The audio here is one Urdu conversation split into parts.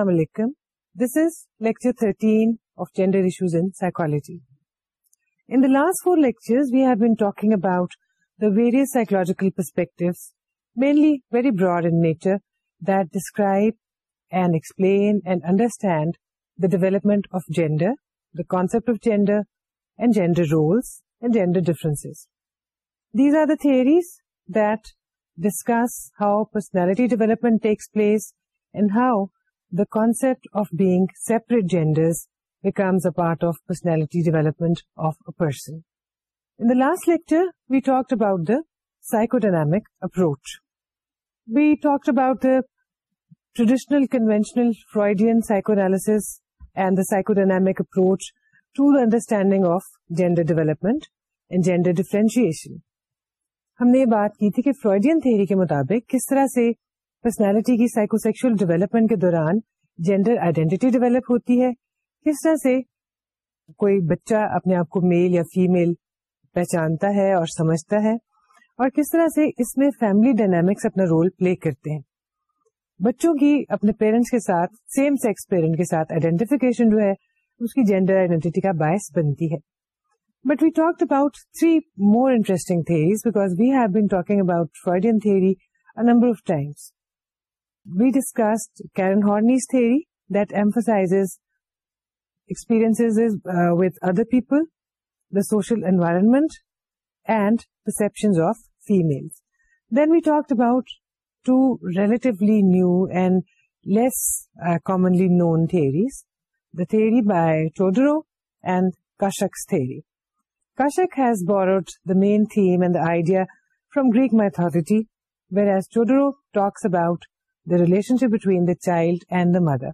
Assalamu alaikum. This is lecture 13 of Gender Issues in Psychology. In the last four lectures, we have been talking about the various psychological perspectives, mainly very broad in nature, that describe and explain and understand the development of gender, the concept of gender, and gender roles and gender differences. These are the theories that discuss how personality development takes place and how the concept of big separate genders becomes a part of personality development of person we talk about we talk about the traditional conventional Freudian psychoanalysis and داکو dynamic approach to the understanding of gender development and gender differentiation ہم نے یہ بات کی تھی کہ فرائڈین تھیری کے مطابق کس طرح سے پرسنالٹی کی سائیکو سیکشل ڈیولپمنٹ کے دوران جینڈر آئیڈینٹی ڈیولپ ہوتی ہے کس طرح سے کوئی بچہ اپنے آپ کو میل یا فیمل پہچانتا ہے اور سمجھتا ہے اور کس طرح سے اس میں فیملی ڈائنامکس اپنا رول پلے کرتے ہیں بچوں کی اپنے پیرنٹس کے ساتھ سیم سیکس پیرنٹ کے ساتھ آئیڈینٹیفکیشن جو ہے اس کی جینڈر آئیڈینٹی کا باعث بنتی ہے but we talk about three more interesting theories because we have been talking about Freudian theory number of times We discussed Karen Horney's theory that emphasizes experiences uh, with other people, the social environment, and perceptions of females. Then we talked about two relatively new and less uh, commonly known theories, the theory by Todorov and Kashak's theory. Kashak has borrowed the main theme and the idea from Greek mythology, whereas Todorov talks about the relationship between the child and the mother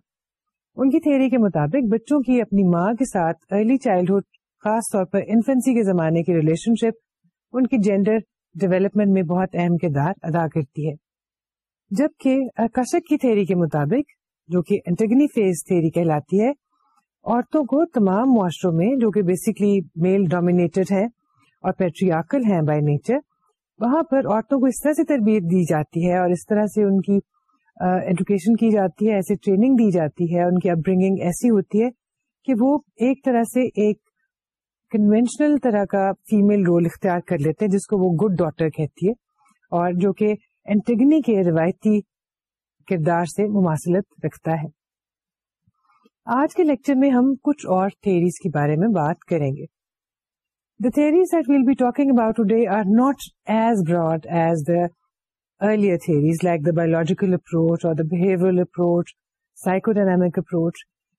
ان کی تھیری کے مطابق بچوں کی اپنی ماں کے ساتھ ارلی چائلڈہڈ خاص طور پر انفینسی کے زمانے کی ریلیشن شپ ان کی جینڈر ڈیولپمنٹ میں بہت اہم کردار ادا کرتی ہے جبکہ کشک کی تھیری کے مطابق جو کہ انٹگنی فیز تھیری کہلاتی ہے عورتوں کو تمام معاشروں میں جو کہ بیسکلی میل ڈومینیٹڈ ہے اور پیٹریاکل ہیں بائی نیچر وہاں پر عورتوں کو اس طرح سے تربیت دی جاتی ہے اور اس طرح سے ان کی ایجوکیشن کی جاتی ہے ایسی ٹریننگ دی جاتی ہے ان کی اپ برنگنگ ایسی ہوتی ہے کہ وہ ایک طرح سے ایک کنوینشنل طرح کا فیمل رول اختیار کر لیتے ہیں جس کو وہ گڈ ڈاٹر کہتی ہے اور جو کہ اینٹیگنی کے روایتی کردار سے مماثلت رکھتا ہے آج کے لیکچر میں ہم کچھ اور تھیریز کے بارے میں بات کریں گے the the we'll be talking about our as as broad earlier theories like the biological approach or the behavioral approach, psychodynamic approach,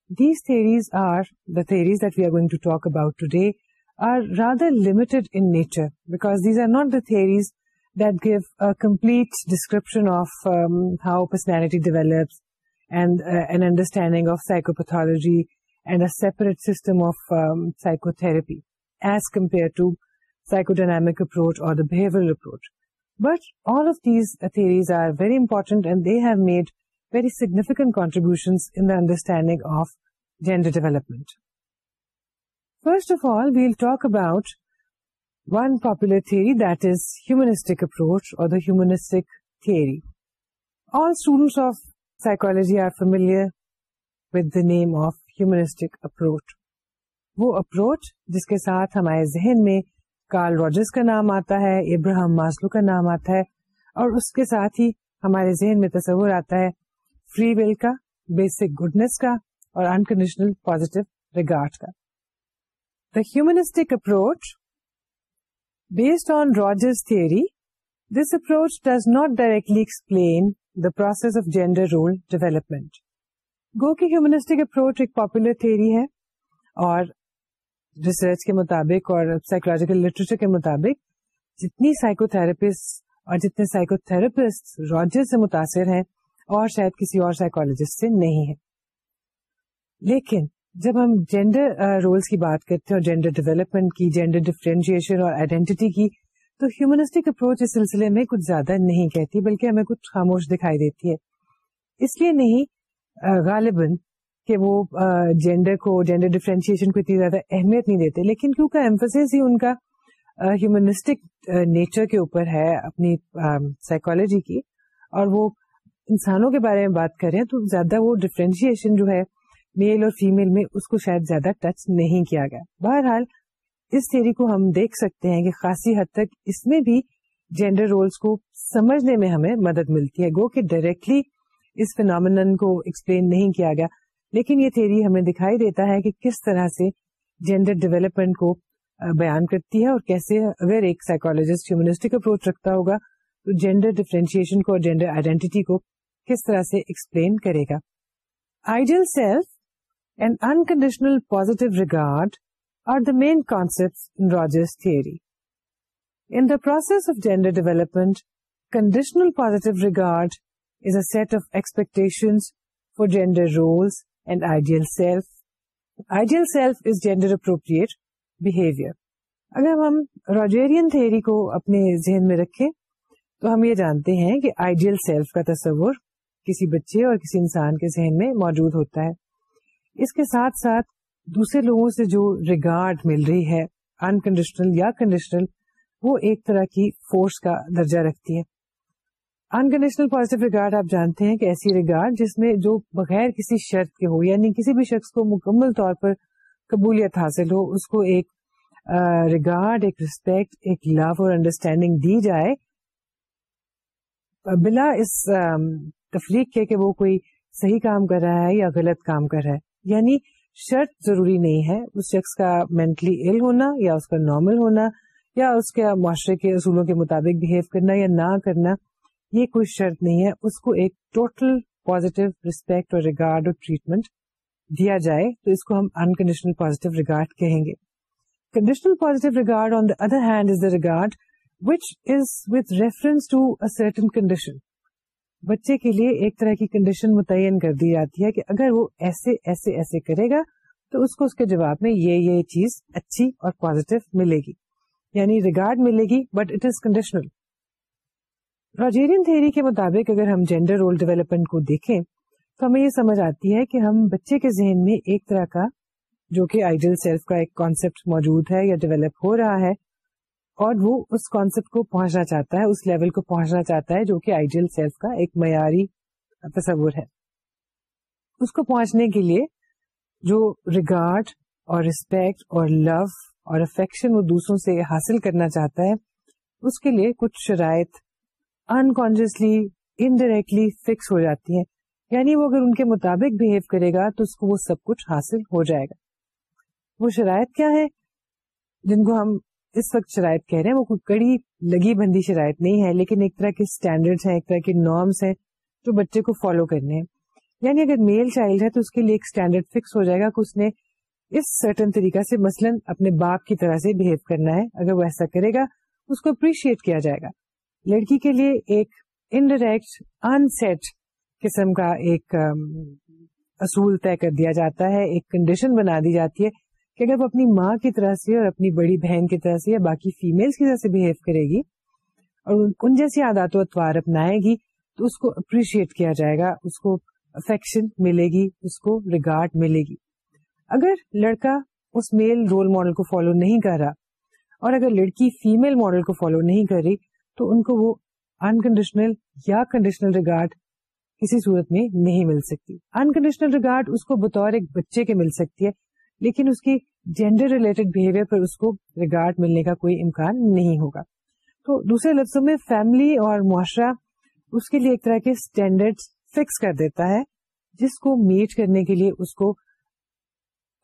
these theories are, the theories that we are going to talk about today, are rather limited in nature, because these are not the theories that give a complete description of um, how personality develops and uh, an understanding of psychopathology and a separate system of um, psychotherapy as compared to psychodynamic approach or the behavioral approach. But all of these theories are very important and they have made very significant contributions understanding of gender development first of all we'll talk about one popular theory that is humanistic approach اور theory all student of psychology are familiar with the name of humanistic approach وہ اپروچ جس کے ساتھ ہمارے ذہن میں کارل روجرس کا نام آتا ہے ابراہم ماسلو کا نام آتا ہے اور اس کے ساتھ ہی ہمارے ذہن میں تصور آتا ہے فری ول کا بیسک گڈنس کا اور انکنڈیشنل پوزیٹو ریگارڈ کا the humanistic approach based on Rogers theory this approach does not directly explain the process of gender role development گو کی ہیومنسٹک اپروچ ایک پاپولر تھیئری ہے اور ریسرچ کے مطابق اور سائیکولوجیکل لٹریچر کے مطابق جتنی سائیکو تھراپسٹ اور جتنے سائیکو تھراپسٹ روجر سے متاثر ہیں اور شاید کسی اور سائیکولوجسٹ سے نہیں ہے لیکن جب ہم جینڈر رولس uh, کی بات کرتے ہیں اور جینڈر ڈیولپمنٹ کی جینڈر ڈفرینشیشن اور آئیڈینٹی کی تو ہیومنسٹک اپروچ اس سلسلے میں کچھ زیادہ نہیں کہتی بلکہ ہمیں کچھ خاموش دکھائی دیتی ہے اس لیے نہیں uh, غالباً کہ وہ جینڈر کو جینڈر ڈفرینشیشن کو اتنی زیادہ اہمیت نہیں دیتے لیکن کیونکہ ایمفسس ہی ان کا ہیومنسٹک نیچر کے اوپر ہے اپنی سائیکالوجی کی اور وہ انسانوں کے بارے میں بات کریں تو زیادہ وہ ڈفرینشیشن جو ہے میل اور فیمل میں اس کو شاید زیادہ ٹچ نہیں کیا گیا بہرحال اس تھیری کو ہم دیکھ سکتے ہیں کہ خاصی حد تک اس میں بھی جینڈر رولس کو سمجھنے میں ہمیں مدد ملتی ہے گو کہ ڈائریکٹلی اس فینامن کو ایکسپلین نہیں کیا گیا لیکن یہ تھیری ہمیں دکھائی دیتا ہے کہ کس طرح سے جینڈر ڈیولپمنٹ کو بیان کرتی ہے اور کیسے اگر ایک سائیکولوجسٹ ہیومنسٹک اپروچ رکھتا ہوگا تو جینڈر ڈیفرینشیشن کو اور جینڈر آئیڈینٹی کو کس طرح سے ایکسپلین کرے گا ideal self and unconditional positive regard are the main concept in in the process of gender development conditional positive regard is a set of expectation for gender roles and ideal self ideal self is gender appropriate behaviour اگر ہم روجیرین تھیری کو اپنے ذہن میں رکھیں تو ہم یہ جانتے ہیں کہ آئیڈیل سیلف کا تصور کسی بچے اور کسی انسان کے ذہن میں موجود ہوتا ہے اس کے ساتھ ساتھ دوسرے لوگوں سے جو ریگارڈ مل رہی ہے انکنڈیشنل یا کنڈیشنل وہ ایک طرح کی فورس کا درجہ رکھتی ہے انکنڈیشنل پازیٹو ریگارڈ آپ جانتے ہیں کہ ایسی ریگارڈ جس میں جو بغیر کسی شرط کے ہو یعنی کسی بھی شخص کو مکمل طور پر قبولیت حاصل ہو اس کو ایک ریگارڈ ایک ریسپیکٹ ایک لو اور انڈرسٹینڈنگ دی جائے بلا اس تفریق کے کہ وہ کوئی صحیح کام کر رہا ہے یا غلط کام کر رہا ہے یعنی شرط ضروری نہیں ہے اس شخص کا مینٹلی ایل ہونا یا اس کا نارمل ہونا یا اس کے معاشرے کے اصولوں کے مطابق بہیو کرنا یا نہ کرنا یہ کوئی شرط نہیں ہے اس کو ایک ٹوٹل پوزیٹو ریسپیکٹ اور ریگارڈ اور ٹریٹمنٹ دیا جائے تو اس کو ہم انکنڈیشنل پوزیٹو ریگارڈ کہیں گے conditional positive regard on the other hand is the regard which is with reference to certain condition بچے کے لیے ایک طرح کی کنڈیشن متعین کر دی جاتی ہے کہ اگر وہ ایسے ایسے ایسے کرے گا تو اس کو اس کے جواب میں یہ یہ چیز اچھی اور پازیٹیو ملے گی یعنی ریگارڈ ملے گی but it is conditional Rogerian theory کے مطابق اگر ہم جینڈر رول ڈیولپمنٹ کو دیکھیں تو ہمیں یہ سمجھ آتی ہے کہ ہم بچے کے ذہن میں ایک طرح کا جو کہ آئیڈیل سیلف کا ایک کانسیپٹ موجود ہے یا ڈیولپ ہو رہا ہے اور وہ اس کانسیپٹ کو پہنچنا چاہتا ہے اس لیول کو پہنچنا چاہتا ہے جو کہ آئیڈیل سیلف کا ایک معیاری تصور ہے اس کو پہنچنے کے لیے جو ریگارڈ اور ریسپیکٹ اور لو اور افیکشن وہ دوسروں سے حاصل کرنا چاہتا ہے اس کے لیے کچھ شرائط انکانشیسلی انڈائریکٹلی فکس ہو جاتی ہیں یعنی وہ اگر ان کے مطابق بہیو کرے گا تو اس کو وہ سب کچھ حاصل ہو جائے گا وہ شرائط کیا ہے جن کو ہم اس وقت شرائط کہہ رہے ہیں وہ کڑی لگی بندی شرائط نہیں ہے لیکن ایک طرح کے اسٹینڈرڈ ہیں ایک طرح کے نارمس ہیں جو بچے کو فالو کرنے ہیں یعنی اگر میل چائلڈ ہے تو اس کے لیے ایک اسٹینڈرڈ فکس ہو جائے گا کہ اس نے اس سرٹن طریقہ سے مثلاً اپنے باپ کی طرح سے بہیو کرنا ہے اگر وہ ایسا کرے گا اس کو اپریشیٹ کیا جائے گا لڑکی کے لیے ایک انڈائریکٹ ان سیٹ قسم کا ایک اصول طے کر دیا جاتا ہے ایک کنڈیشن بنا دی جاتی ہے کہ اگر وہ اپنی ماں کی طرح سے اور اپنی بڑی بہن کی طرح سے یا باقی فیمل کی طرح سے بہیو کرے گی اور ان جیسی عادات و اطوار تو اس کو اپریشیٹ کیا جائے گا اس کو افیکشن ملے گی اس کو ریگارڈ ملے گی اگر لڑکا اس میل رول ماڈل کو فالو نہیں کر رہا اور اگر لڑکی فیمل ماڈل کو فالو نہیں کر رہی تو ان کو وہ انکنڈیشنل یا کنڈیشنل ریگارڈ کسی صورت میں نہیں مل سکتی انکنڈیشنل ریگارڈ اس کو بطور ایک بچے کے مل سکتی ہے لیکن اس کی جینڈر ریلیٹڈ بہیویئر پر اس کو ریگارڈ ملنے کا کوئی امکان نہیں ہوگا تو دوسرے لفظوں میں فیملی اور معاشرہ اس کے لیے ایک طرح کے اسٹینڈرڈ فکس کر دیتا ہے جس کو میٹ کرنے کے لیے اس کو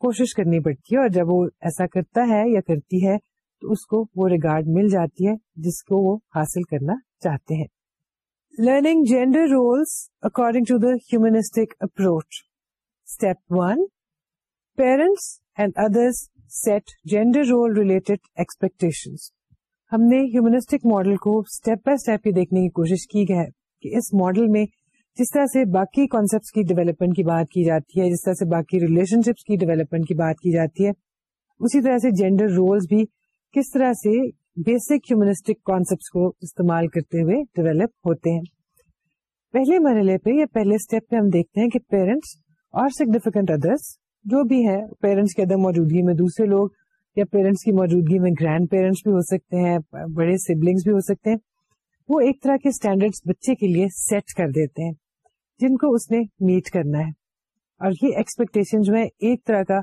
کوشش کرنی پڑتی ہے اور جب وہ ایسا کرتا ہے یا کرتی ہے تو اس کو وہ ریگارڈ مل جاتی ہے جس کو وہ حاصل کرنا چاہتے ہیں learning gender roles according to the humanistic approach step one parents and others set gender role related expectation ہم نے ہیومنسٹک ماڈل کو اسٹیپ بائی اسٹیپ دیکھنے کی کوشش کی ہے کہ اس ماڈل میں جس طرح سے باقی کانسپٹ کی ڈیولپمنٹ کی بات کی جاتی ہے جس طرح سے باقی ریلیشن شپس کی ڈیولپمنٹ کی بات کی جاتی ہے اسی طرح سے جینڈر رولس بھی کس طرح سے بیسک ہیومنسٹک کانسیپٹ کو استعمال کرتے ہوئے ڈیولپ ہوتے ہیں پہلے مرحلے پہ یا پہلے اسٹیپ پہ ہم دیکھتے ہیں کہ پیرنٹس اور سگنیفیکینٹ ادرس جو بھی ہے پیرنٹس کے عدم موجودگی میں دوسرے لوگ یا پیرنٹس کی موجودگی میں گرینڈ پیرنٹس بھی ہو سکتے ہیں بڑے سبلنگس بھی ہو سکتے ہیں وہ ایک طرح کے اسٹینڈرڈ بچے کے لیے سیٹ کر دیتے ہیں جن کو اس نے میٹ کرنا ہے اور یہ ایکسپیکٹیشن جو ہے ایک طرح کا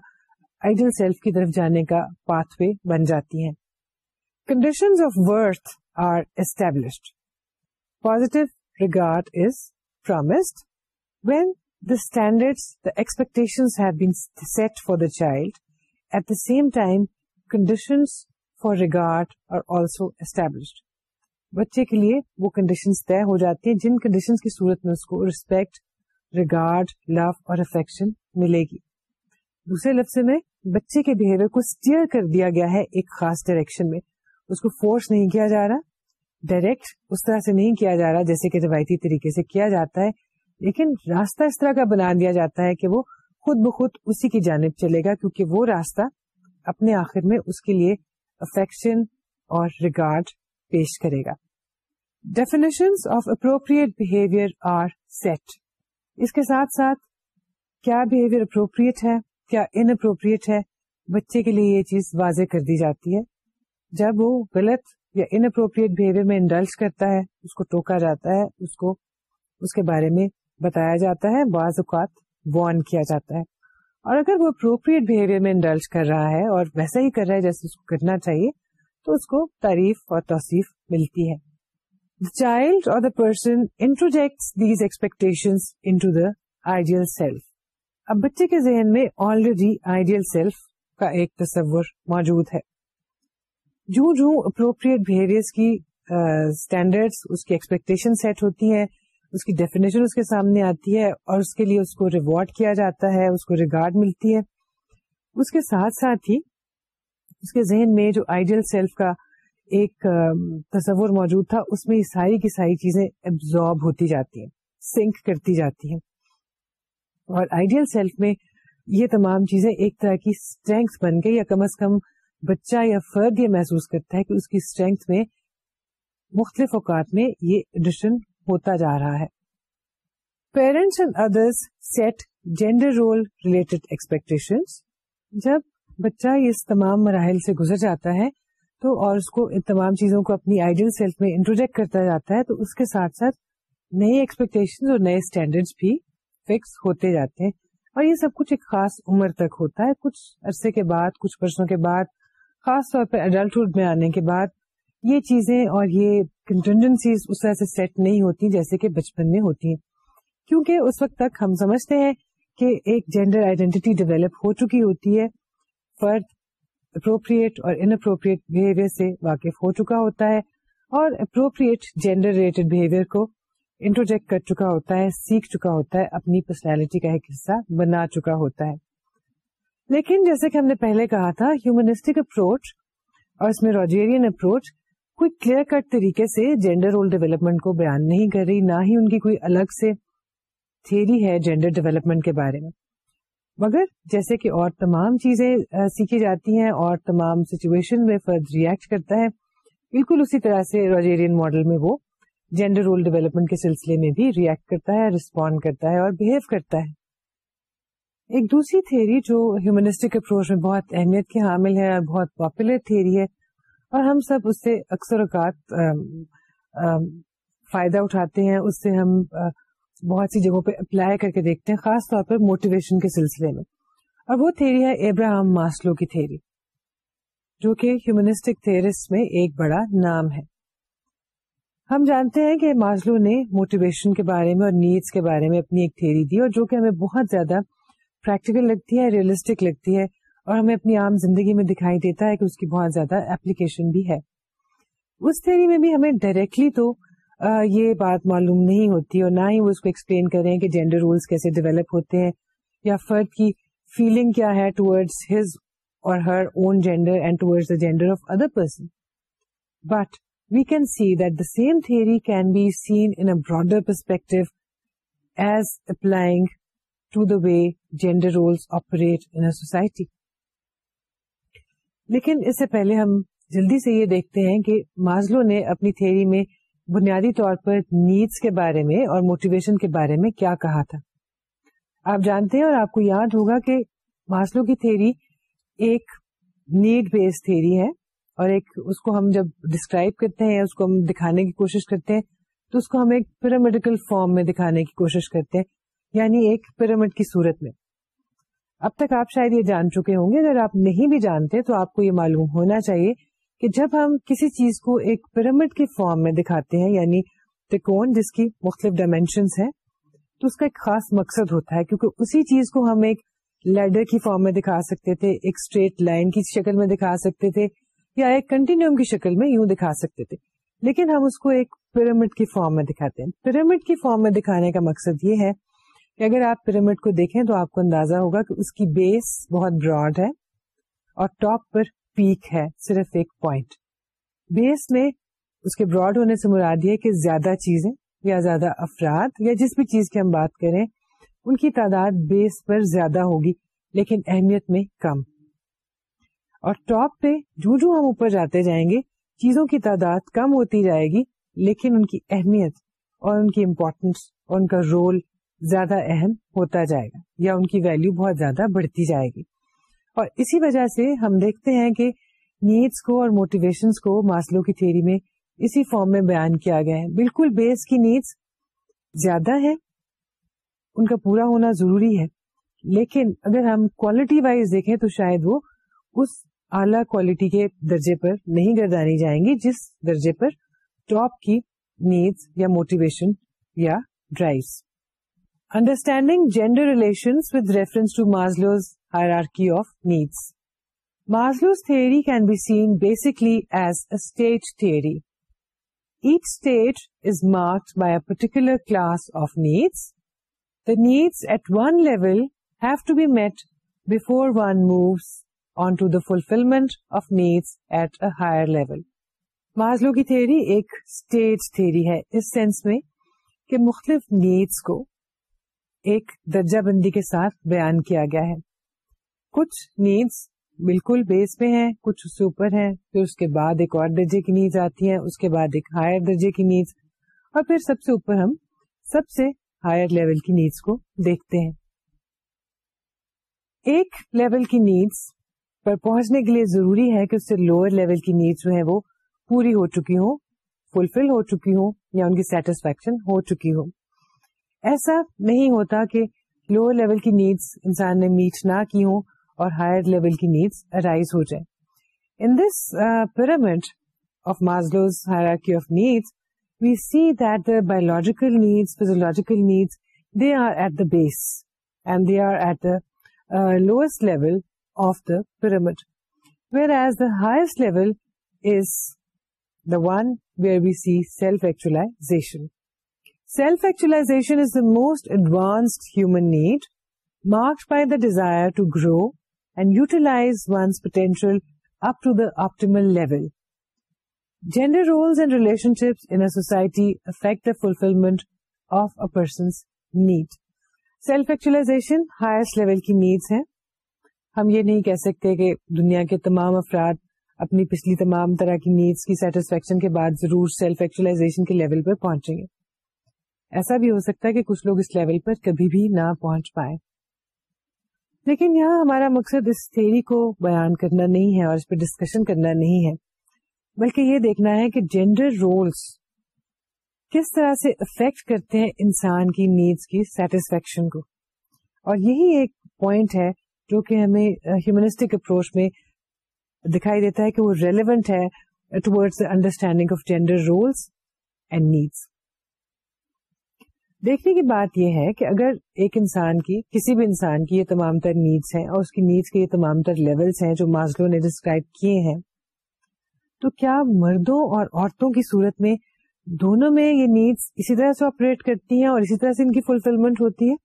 آئیڈل سیلف کی طرف جانے کا پاتھ وے بن جاتی ہیں are of worth are established positive regard is standards, when the standard the set for the child at the same time conditions for regard are also established. بچے کے لیے وہ کنڈیشن طے ہو جاتی ہیں جن کنڈیشن کی صورت میں اس کو ریسپیکٹ ریگارڈ لو اور افیکشن ملے گی دوسرے لفظ میں بچے کے بہیویئر کو اسٹیئر کر دیا گیا ہے ایک خاص ڈائریکشن میں اس کو فورس نہیں کیا جا رہا ڈائریکٹ اس طرح سے نہیں کیا جا رہا جیسے کہ روایتی طریقے سے کیا جاتا ہے لیکن راستہ اس طرح کا بنا دیا جاتا ہے کہ وہ خود بخود اسی کی جانب چلے گا کیونکہ وہ راستہ اپنے آخر میں اس کے لیے افیکشن اور ریگارڈ پیش کرے گا definition of appropriate behaviour are set اس کے ساتھ ساتھ کیا بہیویئر اپروپریٹ ہے کیا ان اپروپریٹ ہے بچے کے لیے یہ چیز واضح کر دی جاتی ہے جب وہ غلط یا ان اپروپریٹ بہیویئر میں انڈلس کرتا ہے اس کو ٹوکا جاتا ہے اس کو اس کے بارے میں بتایا جاتا ہے بعض اوقات وارن کیا جاتا ہے اور اگر وہ اپروپریٹ بہیویئر میں انڈلس کر رہا ہے اور ویسا ہی کر رہا ہے جیسے اس کو کرنا چاہیے تو اس کو تعریف اور توصیف ملتی ہے دا چائلڈ اور the person introject these expectation into the ideal self اب بچے کے ذہن میں آلریڈی آئیڈیل سیلف کا ایک تصور موجود ہے جوں جوں uh, اس کی ایکسپیکٹیشن سیٹ ہوتی ہیں اس کی ڈیفینیشن اس کے سامنے آتی ہے اور اس کے لیے اس کو ریوارڈ کیا جاتا ہے اس کو ریگارڈ ملتی ہے اس کے ساتھ ساتھ ہی اس کے ذہن میں جو آئیڈیل سیلف کا ایک تصور موجود تھا اس میں ساری کی ساری چیزیں ابزارب ہوتی جاتی ہیں سنک کرتی جاتی ہیں اور آئیڈیل سیلف میں یہ تمام چیزیں ایک طرح کی اسٹرینگس بن گئی یا کم از کم بچہ یا فرد یہ محسوس کرتا ہے کہ اس کی اسٹرینتھ میں مختلف اوقات میں یہ ایڈیشن ہوتا جا رہا ہے parents and others set gender role related expectation جب بچہ تمام مراحل سے گزر جاتا ہے تو اور اس کو ان تمام چیزوں کو اپنی آئیڈیل سیلف میں انٹروجیکٹ کرتا جاتا ہے تو اس کے ساتھ ساتھ نئے ایکسپیکٹیشن اور نئے اسٹینڈرڈ بھی فکس ہوتے جاتے ہیں اور یہ سب کچھ ایک خاص عمر تک ہوتا ہے کچھ عرصے کے بعد کچھ برسوں کے بعد خاص طور پہ اڈلٹہڈ میں آنے کے بعد یہ چیزیں اور یہ کنٹنڈنسی اس طرح سے سیٹ نہیں ہوتی جیسے کہ بچپن میں ہوتی ہیں کیونکہ اس وقت تک ہم سمجھتے ہیں کہ ایک جینڈر آئیڈینٹی ڈیولپ ہو چکی ہوتی ہے فرد اپروپریٹ اور ان اپروپریٹ بہیویئر سے واقف ہو چکا ہوتا ہے اور اپروپریٹ جینڈر ریلیٹڈ بہیویئر کو انٹروجیکٹ کر چکا ہوتا ہے سیکھ چکا ہوتا ہے اپنی پرسنالٹی کا ایک حصہ بنا چکا ہوتا ہے لیکن جیسے کہ ہم نے پہلے کہا تھا ہیومنسٹک اپروچ اور اس میں روجیرین اپروچ کوئی کلیئر کٹ طریقے سے جینڈر رول ڈیولپمنٹ کو بیان نہیں کر رہی نہ ہی ان کی کوئی الگ سے تھیری ہے جینڈر ڈیولپمنٹ کے بارے میں مگر جیسے کہ اور تمام چیزیں سیکھی جاتی ہیں اور تمام سچویشن میں فرد ریئیکٹ کرتا ہے بالکل اسی طرح سے روجیرین ماڈل میں وہ جینڈر رول ڈیولپمنٹ کے سلسلے میں بھی ریئیکٹ کرتا ہے ریسپونڈ کرتا ہے اور بہیو کرتا ہے ایک دوسری تھیری جو ہیومنسٹک اپروچ میں بہت اہمیت کے حامل ہے اور بہت پاپولر تھیری ہے اور ہم سب اس سے اکثر اوقات فائدہ اٹھاتے ہیں اس سے ہم بہت سی جگہوں پہ اپلائی کر کے دیکھتے ہیں خاص طور پر موٹیویشن کے سلسلے میں اور وہ تھیری ہے ابراہم ماسلو کی تھیری جو کہ ہیومنسٹک تھیریس میں ایک بڑا نام ہے ہم جانتے ہیں کہ ماسلو نے موٹیویشن کے بارے میں اور نیڈس کے بارے میں اپنی ایک تھیری دی اور جو کہ ہمیں بہت زیادہ پریکٹیکل لگتی ہے ریئلسٹک لگتی ہے اور ہمیں اپنی عام زندگی میں دکھائی دیتا ہے کہ اس کی بہت زیادہ اپلیکیشن بھی ہے اس تھیری میں بھی ہمیں ڈائریکٹلی تو یہ بات معلوم نہیں ہوتی اور نہ ہی وہ اس کو ایکسپلین کریں کہ جینڈر رولس کیسے ڈیولپ ہوتے ہیں یا فرد کی فیلنگ کیا ہے his or her own gender and towards the gender of other person but we can see that the same theory can be seen in broader perspective as applying to the way gender roles operate in society لیکن اس سے پہلے ہم جلدی سے یہ دیکھتے ہیں کہ مازلو نے اپنی تھیری میں بنیادی طور پر نیڈس کے بارے میں اور موٹیویشن کے بارے میں کیا کہا تھا آپ جانتے ہیں اور آپ کو یاد ہوگا کہ ماسلو کی تھیری ایک نیڈ بیس تھیری ہے اور ایک اس کو ہم جب ڈسکرائب کرتے ہیں اس کو ہم دکھانے کی کوشش کرتے ہیں تو اس کو ہم ایک پیرامیڈیکل فارم میں دکھانے کی کوشش کرتے ہیں یعنی ایک پیرامڈ کی صورت میں اب تک آپ شاید یہ جان چکے ہوں گے اگر آپ نہیں بھی جانتے تو آپ کو یہ معلوم ہونا چاہیے کہ جب ہم کسی چیز کو ایک پیرامڈ کی فارم میں دکھاتے ہیں یعنی تکون جس کی مختلف ڈائمینشن ہے تو اس کا ایک خاص مقصد ہوتا ہے کیونکہ اسی چیز کو ہم ایک لیڈر کی فارم میں دکھا سکتے تھے ایک اسٹریٹ لائن کی شکل میں دکھا سکتے تھے یا ایک کنٹینیوم کی شکل میں یوں دکھا سکتے تھے لیکن ہم اس کو ایک پیرامڈ کی فارم میں دکھاتے ہیں پیرامڈ کی فارم میں دکھانے کا مقصد یہ ہے کہ اگر آپ پیرامڈ کو دیکھیں تو آپ کو اندازہ ہوگا کہ اس کی بیس بہت براڈ ہے اور ٹاپ پر پیک ہے صرف ایک پوائنٹ بیس میں اس کے براڈ ہونے سے مراد یہ کہ زیادہ چیزیں یا زیادہ افراد یا جس بھی چیز کی ہم بات کریں ان کی تعداد بیس پر زیادہ ہوگی لیکن اہمیت میں کم اور ٹاپ پہ جو جو ہم اوپر جاتے جائیں گے چیزوں کی تعداد کم ہوتی جائے گی لیکن ان کی اہمیت اور ان کی امپورٹینس اور ان کا رول زیادہ اہم ہوتا جائے گا یا ان کی ویلو بہت زیادہ بڑھتی جائے گی اور اسی وجہ سے ہم دیکھتے ہیں کہ نیڈس کو اور موٹیویشن کو ماسلو کی تھیری میں اسی فارم میں بیان کیا گیا ہے بالکل بیس کی نیڈس زیادہ ہے ان کا پورا ہونا ضروری ہے لیکن اگر ہم کوالٹی وائز دیکھیں تو شاید وہ اس اعلی کوالٹی کے درجے پر نہیں گردانی جائیں گی جس درجے پر ٹاپ کی نیڈس یا موٹیویشن یا drives understanding gender relation with reference to Maslow's hierarchy of needs Maslow's theory can be seen basically as a state اٹھی each state is marked by a particular class of needs the needs at one level have to be met before one moves on to the fulfilment of needs at a higher level Maslow کی ایک اسٹیٹ تھیئک ہے اس سینس میں کہ مختلف نیڈس کو ایک درجہ بندی کے ساتھ بیان کیا گیا ہے کچھ نیڈس بالکل بیس پہ ہیں کچھ اس سے اوپر ہیں پھر اس کے بعد ایک اور درجے کی نیڈز آتی ہیں اس کے بعد ایک ہائر درجے کی نیڈز اور پھر سب سے اوپر ہم سب سے ہائر لیول کی نیڈس کو دیکھتے ہیں ایک لیول کی نیڈس پر پہنچنے کے لیے ضروری ہے کہ اس سے لوئر لیول کی نیڈس جو ہے وہ پوری ہو چکی ہوں فلفل ہو چکی ہوں یا ان کی سیٹسفیکشن ہو چکی ہوں ایسا نہیں ہوتا کہ لوور لیول کی نیڈس انسان نے میٹ نہ کی ہوں اور ہائر لیول کی نیڈس ارائیز ہو جائیں in this pyramid of of Maslow's needs we see the biological needs physiological needs they are at the base and they are at the lowest level of the pyramid whereas the highest level is the one self actualisation is the most advanced human need marked by the desire to grow and utilise one's potential up to the optimal level gender roles and relationships in society affect the fulfilment of person's need self actualisation highest level کی نیڈس ہیں ہم یہ نہیں کہہ سکتے کہ دنیا کے تمام افراد اپنی پچھلی تمام طرح کی نیڈس کی سیٹسفیکشن کے بعد ضرور سیلف ایکچولاشن کے لیول پر پہنچیں گے ایسا بھی ہو سکتا ہے کہ کچھ لوگ اس لیول پر کبھی بھی نہ پہنچ پائے لیکن یہاں ہمارا مقصد اس تھیری کو بیان کرنا نہیں ہے اور اس پہ ڈسکشن کرنا نہیں ہے بلکہ یہ دیکھنا ہے کہ جینڈر رولس کس طرح سے افیکٹ کرتے ہیں انسان کی نیڈس کی سیٹسفیکشن کو اور یہی ایک پوائنٹ ہے جو کہ ہمیں ہیومنسٹک اپروچ میں دکھائی دیتا ہے کہ وہ ریلیونٹ ہے towards understanding of gender roles and needs دیکھنے کی بات یہ ہے کہ اگر ایک انسان کی کسی بھی انسان کی یہ تمام تر نیڈس ہیں اور اس کی نیڈس کے یہ تمام تر لیولس ہیں جو ماضلوں نے ڈسکرائب کیے ہیں تو کیا مردوں اور عورتوں کی صورت میں دونوں میں یہ نیڈس اسی طرح سے آپریٹ کرتی ہیں اور اسی طرح سے ان کی فلفلمنٹ ہوتی ہے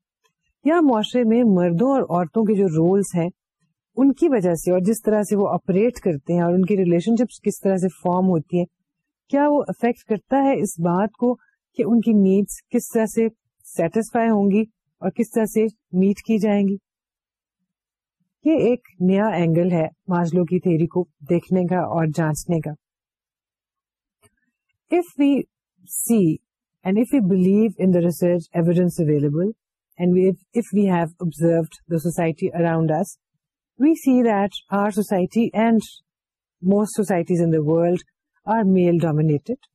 یا معاشرے میں مردوں اور عورتوں کے جو رولس ہیں ان کی وجہ سے اور جس طرح سے وہ آپریٹ کرتے ہیں اور ان کی ریلیشن شپس کس طرح سے فارم ہوتی ہے کیا وہ افیکٹ کرتا ہے اس بات کو کہ ان کی نیڈس کس طرح سے سیٹسفائی ہوں گی اور کس طرح سے میٹ کی جائیں گی یہ ایک نیا اینگل ہے ماجلو کی تھیری کو دیکھنے کا اور جانچنے کا if we see believe in research evidence available around see we see that our society and most societies world are male dominated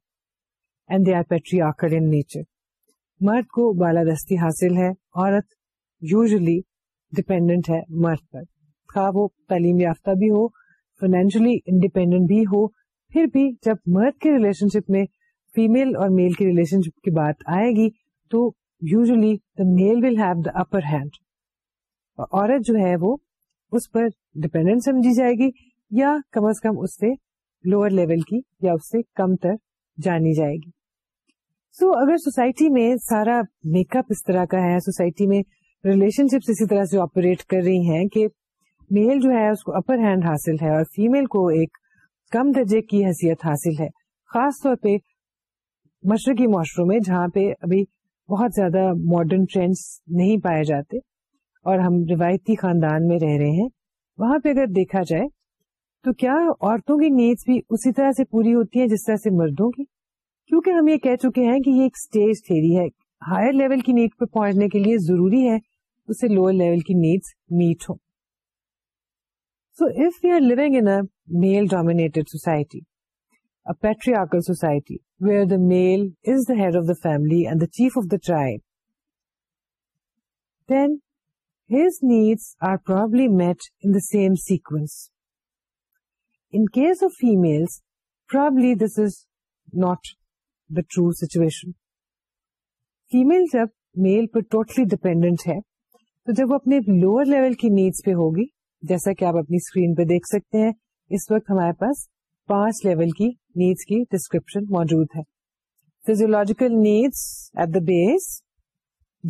and they are in nature مرد کو بالادستی حاصل ہے عورت یوزلی ڈپینڈنٹ ہے مرد پر خواہ وہ تعلیم یافتہ بھی ہو فائنینشلی انڈیپینڈنٹ بھی ہو پھر بھی جب مرد کے ریلیشن شپ میں فیمل اور میل کی ریلیشن شپ کی بات آئے گی تو usually the male will have the upper hand عورت جو ہے وہ اس پر ڈپینڈنٹ سمجھی جائے گی یا کم از کم اس سے لوور لیول کی یا اس سے کم تر جانی جائے گی سو so, اگر سوسائٹی میں سارا میک اپ اس طرح کا ہے سوسائٹی میں ریلیشن شپس اسی طرح سے آپریٹ کر رہی ہیں کہ میل جو ہے اس کو اپر ہینڈ حاصل ہے اور فیمل کو ایک کم درجے کی حیثیت حاصل ہے خاص طور پہ مشرقی معاشروں میں جہاں پہ ابھی بہت زیادہ ماڈرن ٹرینڈس نہیں پائے جاتے اور ہم روایتی خاندان میں رہ رہے ہیں وہاں پہ اگر دیکھا جائے تو کیا عورتوں کی نیڈس بھی اسی طرح سے پوری ہوتی ہیں جس طرح سے مردوں کی کیونکہ ہم یہ کہہ چکے ہیں کہ یہ ایک اسٹیج تھیری ہے ہائر لیول کی نیڈ پہ پہنچنے کے لیے ضروری ہے اسے لوئر لیول کی نیڈس میٹ ہو سو ایف یو آر لگ ڈوم society a patriarchal society where the male is the head of the family and the chief of the tribe then his needs are probably met in same sequence in case of female probably this is not the true situation female جب میل پر ٹوٹلی ڈیپینڈنٹ ہے تو جب وہ اپنے لوور لیول کی نیڈس پہ ہوگی جیسا کہ آپ اپنی اسکرین پہ دیکھ سکتے ہیں اس وقت ہمارے پاس پانچ لیول کی نیڈس کی ڈسکرپشن موجود ہے physiological needs at the base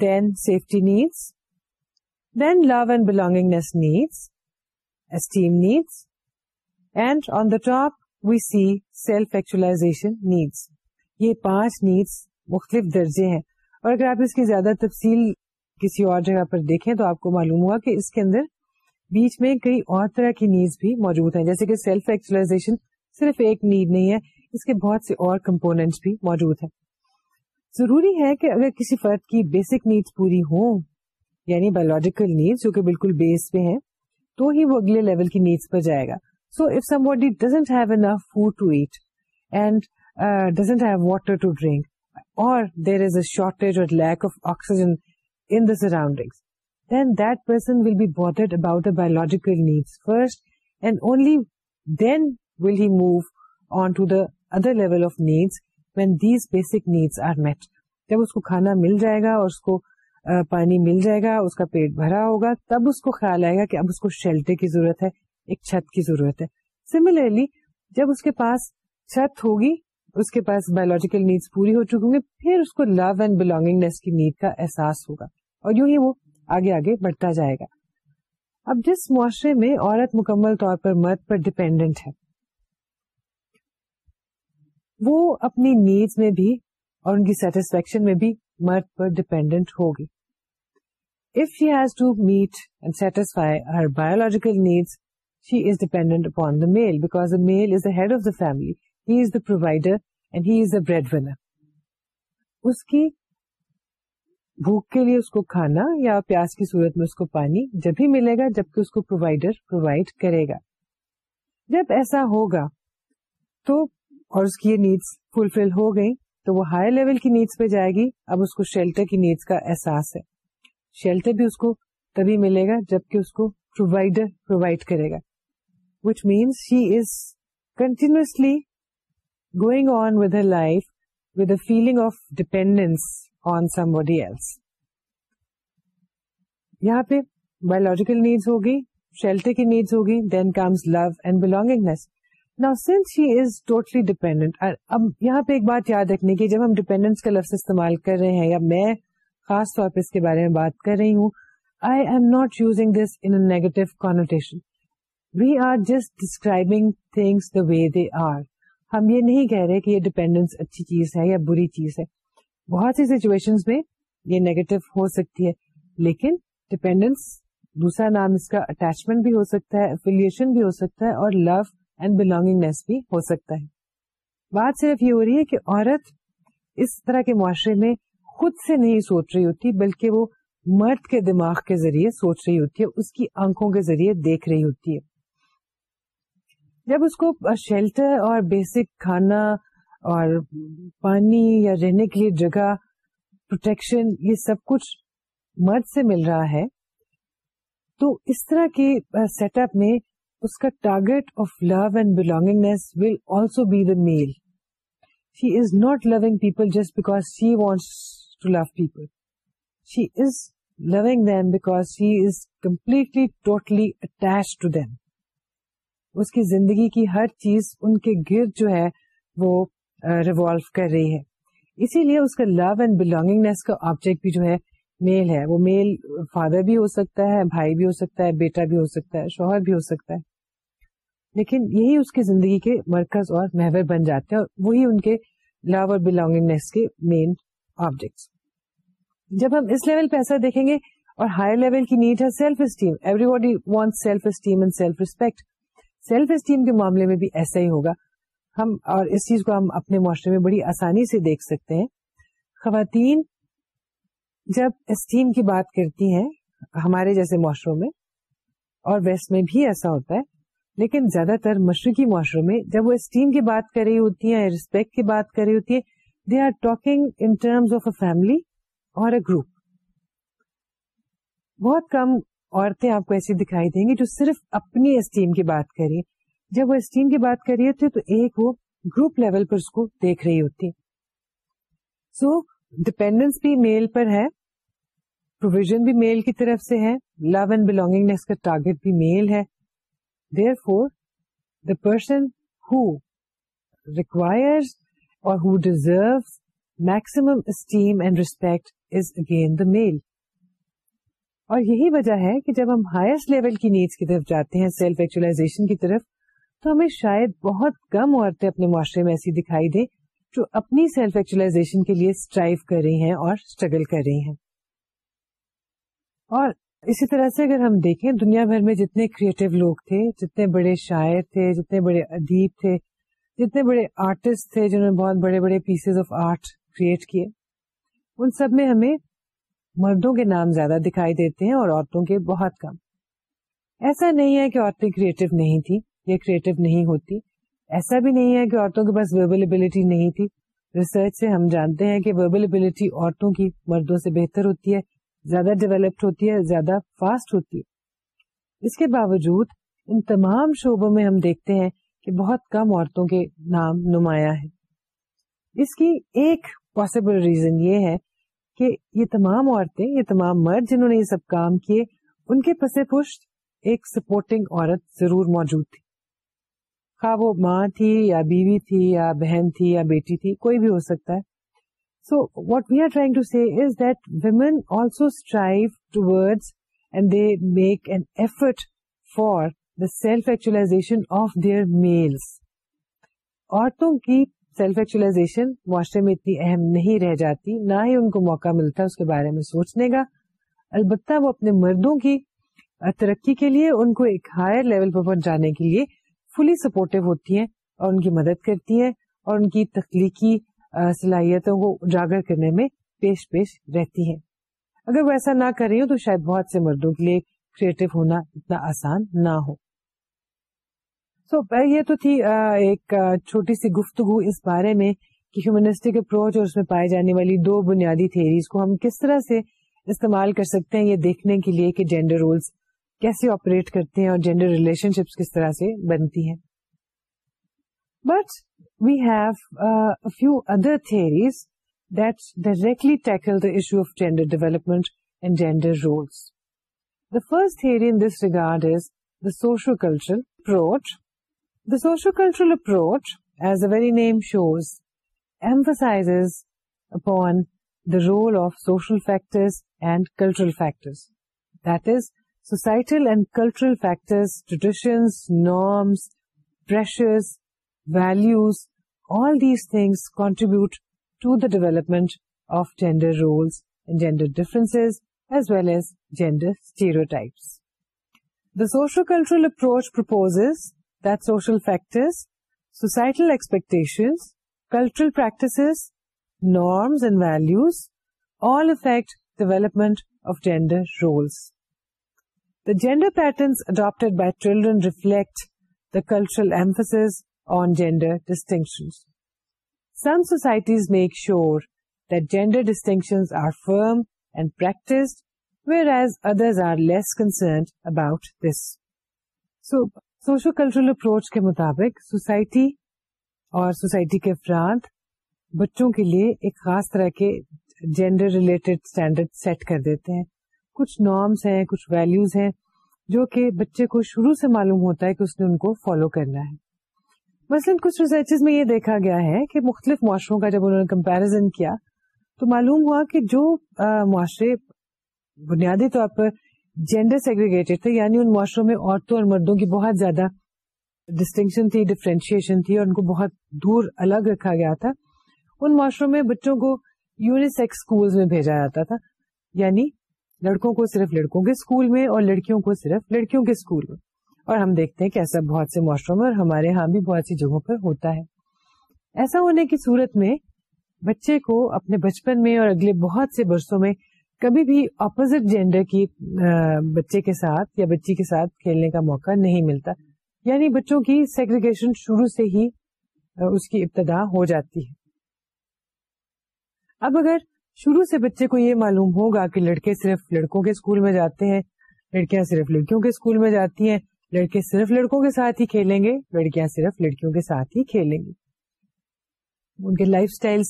then safety needs then love and belongingness needs esteem needs and on the top we see self actualization needs یہ پانچ نیڈس مختلف درجے ہیں اور اگر آپ اس کی زیادہ تفصیل کسی اور جگہ پر دیکھیں تو آپ کو معلوم ہوا کہ اس کے اندر بیچ میں کئی اور طرح کی نیڈس بھی موجود ہیں جیسے کہ سیلف ایکچولاشن صرف ایک نیڈ نہیں ہے اس کے بہت سے اور کمپوننٹس بھی موجود ہیں ضروری ہے کہ اگر کسی فرد کی بیسک نیڈس پوری ہوں یعنی بایولوجیکل نیڈس جو کہ بالکل بیس پہ ہیں تو ہی وہ اگلے لیول کی نیڈس پر جائے گا so if somebody doesn't have food to eat and doesn't have water to drink or there is a shortage or lack of oxygen in the then that person will be obsessing about the biological needs first and only then will he move on to the other level of needs when these basic needs are met جب اس کو کھانا مل جائے گا اور اس کو پانی مل جائے گا اس کا پیٹ بھرا ہوگا تب اس کو خیال آئے گا کہ اب اس کو شیلٹر کی ضرورت ہے ایک چھت کی ضرورت ہے سملرلی جب اس کے پاس چھت ہوگی اس کے پاس بایولوجیکل نیڈس پوری ہو چکی ہوں گے پھر اس کو لو اینڈ بلونگنگنیس کی نیڈ کا احساس ہوگا اور یوں ہی وہ آگے آگے بڑھتا جائے گا اب جس معاشرے میں عورت مکمل طور پر مرد پر ڈپینڈنٹ ہے وہ اپنی نیڈس میں بھی اور ان کی سیٹسفیکشن میں بھی مرد پر ڈپینڈنٹ ہوگی if she has to meet and satisfy her biological needs the male is head of the family he is the provider and he is the breadwinner اس کی بھوک کے لیے اس کو کھانا یا پیاس کی صورت میں اس کو پانی جب ہی ملے گا جبکہ اس کو پرووائڈر پرووائڈ کرے گا جب ایسا ہوگا تو اور اس کی یہ نیڈس فلفل ہو گئی تو وہ ہائر لیول کی نیڈس پہ جائے گی اب اس کو شیلٹر کی نیڈس کا احساس ہے شیلٹر بھی اس کو تبھی ملے گا جبکہ اس کو پرووائڈر پرووائڈ کرے گا which means he is continuously going on with her life with feeling of dependence on somebody else یہاں پہ بایولوجیکل نیڈس ہوگی شیلٹر کی نیڈس ہوگی then comes love and belongingness now since he is totally dependent اب یہاں پہ ایک بات یاد رکھنے کی جب ہم ڈیپینڈینس کا لفظ استعمال کر رہے ہیں یا میں خاص طور پہ اس کے بارے میں بات کر رہی ہوں I am not choosing this in negative connotation we are just describing things the way they are ہم یہ نہیں کہہ رہے کہ یہ ڈپینڈنس اچھی چیز ہے یا بری چیز ہے بہت سی سچویشن میں یہ نیگیٹو ہو سکتی ہے لیکن ڈپینڈینس دوسرا نام اس کا اٹیچمنٹ بھی ہو سکتا ہے افیلیشن بھی ہو سکتا ہے اور لو اینڈ بلونگنگنیس بھی ہو سکتا ہے بات صرف یہ ہو رہی ہے کہ عورت اس طرح کے معاشرے میں خود سے نہیں سوچ رہی ہوتی بلکہ وہ مرد کے دماغ کے ذریعے سوچ رہی ہوتی ہے اس کی آنکھوں کے ذریعے دیکھ رہی ہوتی ہے جب اس کو شیلٹر اور بیسک کھانا اور پانی یا رہنے کے لیے جگہ پروٹیکشن یہ سب کچھ مرد سے مل رہا ہے تو اس طرح کے سیٹ اپ میں اس کا target of love and belongingness will also be the male she is not loving people just because she wants to love people she is loving them because she is completely totally attach to them اس کی زندگی کی ہر چیز ان کے گرد جو ہے وہ ریوالو کر رہی ہے اسی لیے اس کا لو اینڈ بلونگنگنیس کا آبجیکٹ بھی جو ہے میل ہے وہ میل فادر بھی ہو سکتا ہے بھائی بھی ہو سکتا ہے بیٹا بھی ہو سکتا ہے شوہر بھی ہو سکتا ہے لیکن یہی اس کی زندگی کے مرکز اور محور بن جاتے ہیں اور وہی ان کے لو اور بلونگنگنیس کے مین آبجیکٹس جب ہم اس لیول پہ ایسا دیکھیں گے اور ہائر لیول کی نیڈ ہے self esteem everybody want self esteem and self respect self esteem کے معاملے میں بھی ایسا ہی ہوگا ہم اور اس چیز کو ہم اپنے معاشرے میں بڑی آسانی سے دیکھ سکتے ہیں خواتین جب اسٹیم کی بات کرتی ہیں ہمارے جیسے معاشروں میں اور ویسٹ میں بھی ایسا ہوتا ہے لیکن زیادہ تر مشرقی معاشروں میں جب وہ اسٹیم کی بات کر رہی ہوتی ہیں ریسپیکٹ کی بات کر رہی ہوتی ہے they are talking in terms of a family or a group بہت کم عورتیں آپ کو ایسی دکھائی دیں گی جو صرف اپنی اسٹیم کی بات کری جب وہ اسٹیم کی بات کر رہی ہوتی تو ایک وہ گروپ لیول پر اس کو دیکھ رہی ہوتی سو ڈپینڈینس بھی میل پر ہے پروویژن بھی میل کی طرف سے ہے لو اینڈ بلونگنگ کا ٹارگیٹ بھی میل ہے therefore the person who requires or who deserve maximum esteem and respect is again the male اور یہی وجہ ہے کہ جب ہم ہائیسٹ لیول کی نیڈس کی طرف جاتے ہیں سیلف ایکچولاشن کی طرف تو ہمیں شاید بہت کم عورتیں اپنے معاشرے میں ایسی دکھائی دیں جو اپنی سیلف ایکچولاشن کے لیے اسٹرائیو کر رہی ہیں اور اسٹرگل کر رہی ہیں اور اسی طرح سے اگر ہم دیکھیں دنیا بھر میں جتنے کریٹو لوگ تھے جتنے بڑے شاعر تھے جتنے بڑے ادیب تھے جتنے بڑے آرٹسٹ تھے جنہوں نے بہت بڑے بڑے پیسز آف آرٹ کریٹ کیے ان سب میں ہمیں مردوں کے نام زیادہ دکھائی دیتے ہیں اور عورتوں کے بہت کم ایسا نہیں ہے کہ عورتیں کریٹو نہیں تھی یا کریٹو نہیں ہوتی ایسا بھی نہیں ہے کہ عورتوں کے پاس ویبلبلٹی نہیں تھی ریسرچ سے ہم جانتے ہیں کہ ویبلبلٹی عورتوں کی مردوں سے بہتر ہوتی ہے زیادہ ڈیولپڈ ہوتی ہے زیادہ فاسٹ ہوتی ہے اس کے باوجود ان تمام شعبوں میں ہم دیکھتے ہیں کہ بہت کم عورتوں کے نام نمایاں ہیں اس کی ایک پاسبل ریزن یہ ہے کہ یہ تمام عورتیں یہ تمام مرد جنہوں نے یہ سب کام کیے ان کے پس پشت ایک سپورٹنگ عورت ضرور موجود تھی وہ ماں تھی یا بیوی تھی یا بہن تھی یا بیٹی تھی کوئی بھی ہو سکتا ہے so what we are trying to see is that women also toward and they make an effort for the self actualization of their males عورتوں کی سیلف ایکچولاشن معاشرے میں اتنی اہم نہیں رہ جاتی نہ ہی ان کو موقع ملتا اس کے بارے میں سوچنے کا البتہ وہ اپنے مردوں کی ترقی کے لیے ان کو ایک ہائر لیول پر جانے کے لیے فلی سپورٹو ہوتی ہیں اور ان کی مدد کرتی ہیں اور ان کی تخلیقی صلاحیتوں کو اجاگر کرنے میں پیش پیش رہتی ہیں اگر وہ ایسا نہ ہوں تو شاید بہت سے مردوں کے لیے کریٹو ہونا اتنا آسان نہ ہو سو یہ تو تھی ایک چھوٹی سی گفتگو اس بارے میں کہ ہیومنسٹک اپروچ اور اس میں پائے جانے والی دو بنیادی تھیریز کو ہم کس طرح سے استعمال کر سکتے ہیں یہ دیکھنے کے لیے کہ جینڈر رولس کیسے آپریٹ کرتے ہیں اور جینڈر ریلیشن شپس کس طرح سے بنتی ہیں but we have few other theories that directly tackle the issue of gender development and gender roles the first تھوڑی in this regard is the socio culture approach The sociocultural approach, as the very name shows, emphasizes upon the role of social factors and cultural factors. That is, societal and cultural factors, traditions, norms, pressures, values, all these things contribute to the development of gender roles and gender differences as well as gender stereotypes. The sociocultural approach proposes that's social factors, societal expectations, cultural practices, norms and values, all affect development of gender roles. The gender patterns adopted by children reflect the cultural emphasis on gender distinctions. Some societies make sure that gender distinctions are firm and practiced, whereas others are less concerned about this. So socio cultural approach کے مطابق سوسائٹی اور سوسائٹی کے افراد بچوں کے لیے ایک خاص طرح کے جینڈر ریلیٹڈ اسٹینڈرڈ سیٹ کر دیتے ہیں کچھ نارمس ہیں کچھ ویلوز ہیں جو کہ بچے کو شروع سے معلوم ہوتا ہے کہ اس نے ان کو فالو کرنا ہے مثلاً کچھ ریسرچز میں یہ دیکھا گیا ہے کہ مختلف معاشروں کا جب انہوں نے کمپیرزن کیا تو معلوم ہوا کہ جو معاشرے بنیادی طور پر جینڈر سیگریگیٹڈ تھے یعنی ان معاشروں میں عورتوں اور مردوں کی بہت زیادہ ڈسٹنکشن تھی ڈفرینشیشن تھی اور ان کو بہت دور الگ رکھا گیا تھا ان معاشروں میں بچوں کو یونیسیکس میں بھیجا جاتا تھا یعنی لڑکوں کو صرف لڑکوں کے اسکول میں اور لڑکیوں کو صرف لڑکیوں کے اسکول میں اور ہم دیکھتے ہیں کہ ایسا بہت سے معاشروں میں اور ہمارے یہاں بھی بہت سی جگہوں پر ہوتا ہے ایسا ہونے کی صورت میں بچے کو اپنے بچپن میں اور اگلے بہت سے برسوں میں کبھی بھی اپوزٹ جینڈر کی بچے کے ساتھ یا بچی کے ساتھ کھیلنے کا موقع نہیں ملتا یعنی بچوں کی سیگریگیشن شروع سے ہی اس کی ابتدا ہو جاتی ہے اب اگر شروع سے بچے کو یہ معلوم ہوگا کہ لڑکے صرف لڑکوں کے اسکول میں جاتے ہیں لڑکیاں صرف لڑکیوں کے اسکول میں جاتی ہیں لڑکے صرف لڑکوں کے ساتھ ہی کھیلیں گے لڑکیاں صرف لڑکیوں کے ساتھ ہی کھیلیں گے ان کے لائف اسٹائل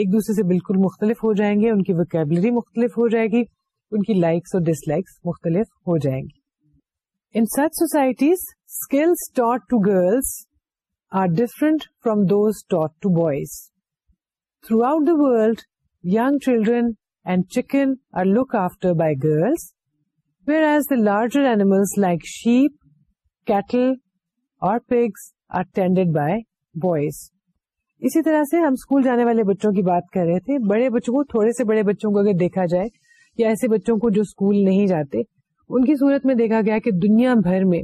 ایک دوسرے سے بالکل مختلف ہو جائیں گے ان کی ویکیبلری مختلف ہو جائے گی ان کی لائکس اور ڈس لائکس مختلف ہو جائیں گی in such societies skills taught to girls are different from those taught to boys through the world young children and chicken are look after by girls whereas the larger animals like sheep cattle or pigs are tended by boys اسی طرح سے ہم اسکول جانے والے بچوں کی بات کر رہے تھے بڑے بچوں کو تھوڑے سے بڑے بچوں کو اگر دیکھا جائے یا ایسے بچوں کو جو اسکول نہیں جاتے ان کی صورت میں دیکھا گیا کہ دنیا بھر میں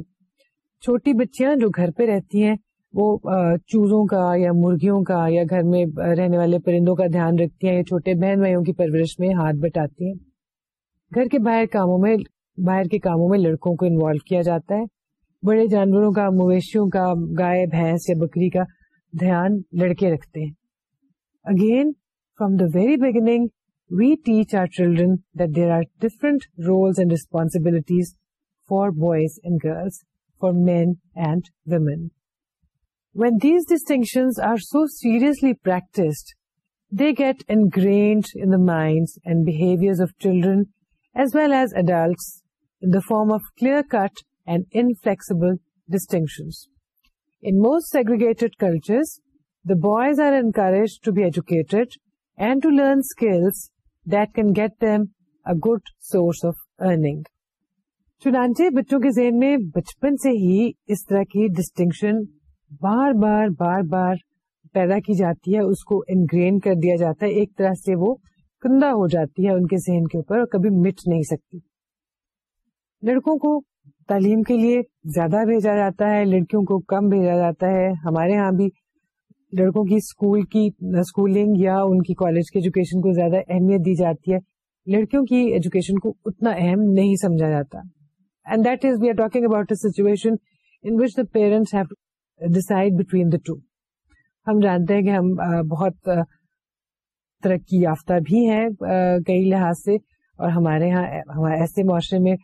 چھوٹی بچیاں جو گھر پہ رہتی ہیں وہ چوزوں کا یا مرغیوں کا یا گھر میں رہنے والے پرندوں کا دھیان رکھتی ہیں یا چھوٹے بہن بھائیوں کی پرورش میں ہاتھ بٹاتی ہیں گھر کے باہر کاموں میں باہر کے کاموں میں لڑکوں کو انوالو کیا جاتا ہے بڑے جانوروں کا مویشیوں کا گائے بھینس یا بکری کا دھیان لڑکے رکھتے ہیں again from the very beginning we teach our children that there are different roles and responsibilities for boys and girls for men and women when these distinctions are so seriously practised they get in the mind and behaviour of children as well as adults in the form of clear cut and inflexible distinctions. In most segregated cultures, the boys are encouraged to be educated and to learn skills that can get them a good source of earning. چنانچہ بچوں کے ذہن میں بچپن سے ہی اس طرح کی ڈسٹنکشن بار بار بار بار پیدا کی جاتی ہے اس کو انگرین کر دیا جاتا ہے ایک طرح سے وہ کندہ ہو جاتی ہے ان کے ذہن کے اوپر اور کبھی مٹ نہیں سکتی لڑکوں کو تعلیم کے لیے زیادہ بھیجا جاتا ہے لڑکیوں کو کم بھیجا جاتا ہے ہمارے ہاں بھی لڑکوں کی کی یا ان کی کالج کی ایجوکیشن کو زیادہ اہمیت دی جاتی ہے لڑکیوں کی ایجوکیشن کو اتنا اہم نہیں سمجھا جاتا and that is we are talking about situation in which the the parents have between two ہم جانتے ہیں کہ ہم بہت ترقی یافتہ بھی ہیں کئی لحاظ سے اور ہمارے ہاں ایسے معاشرے میں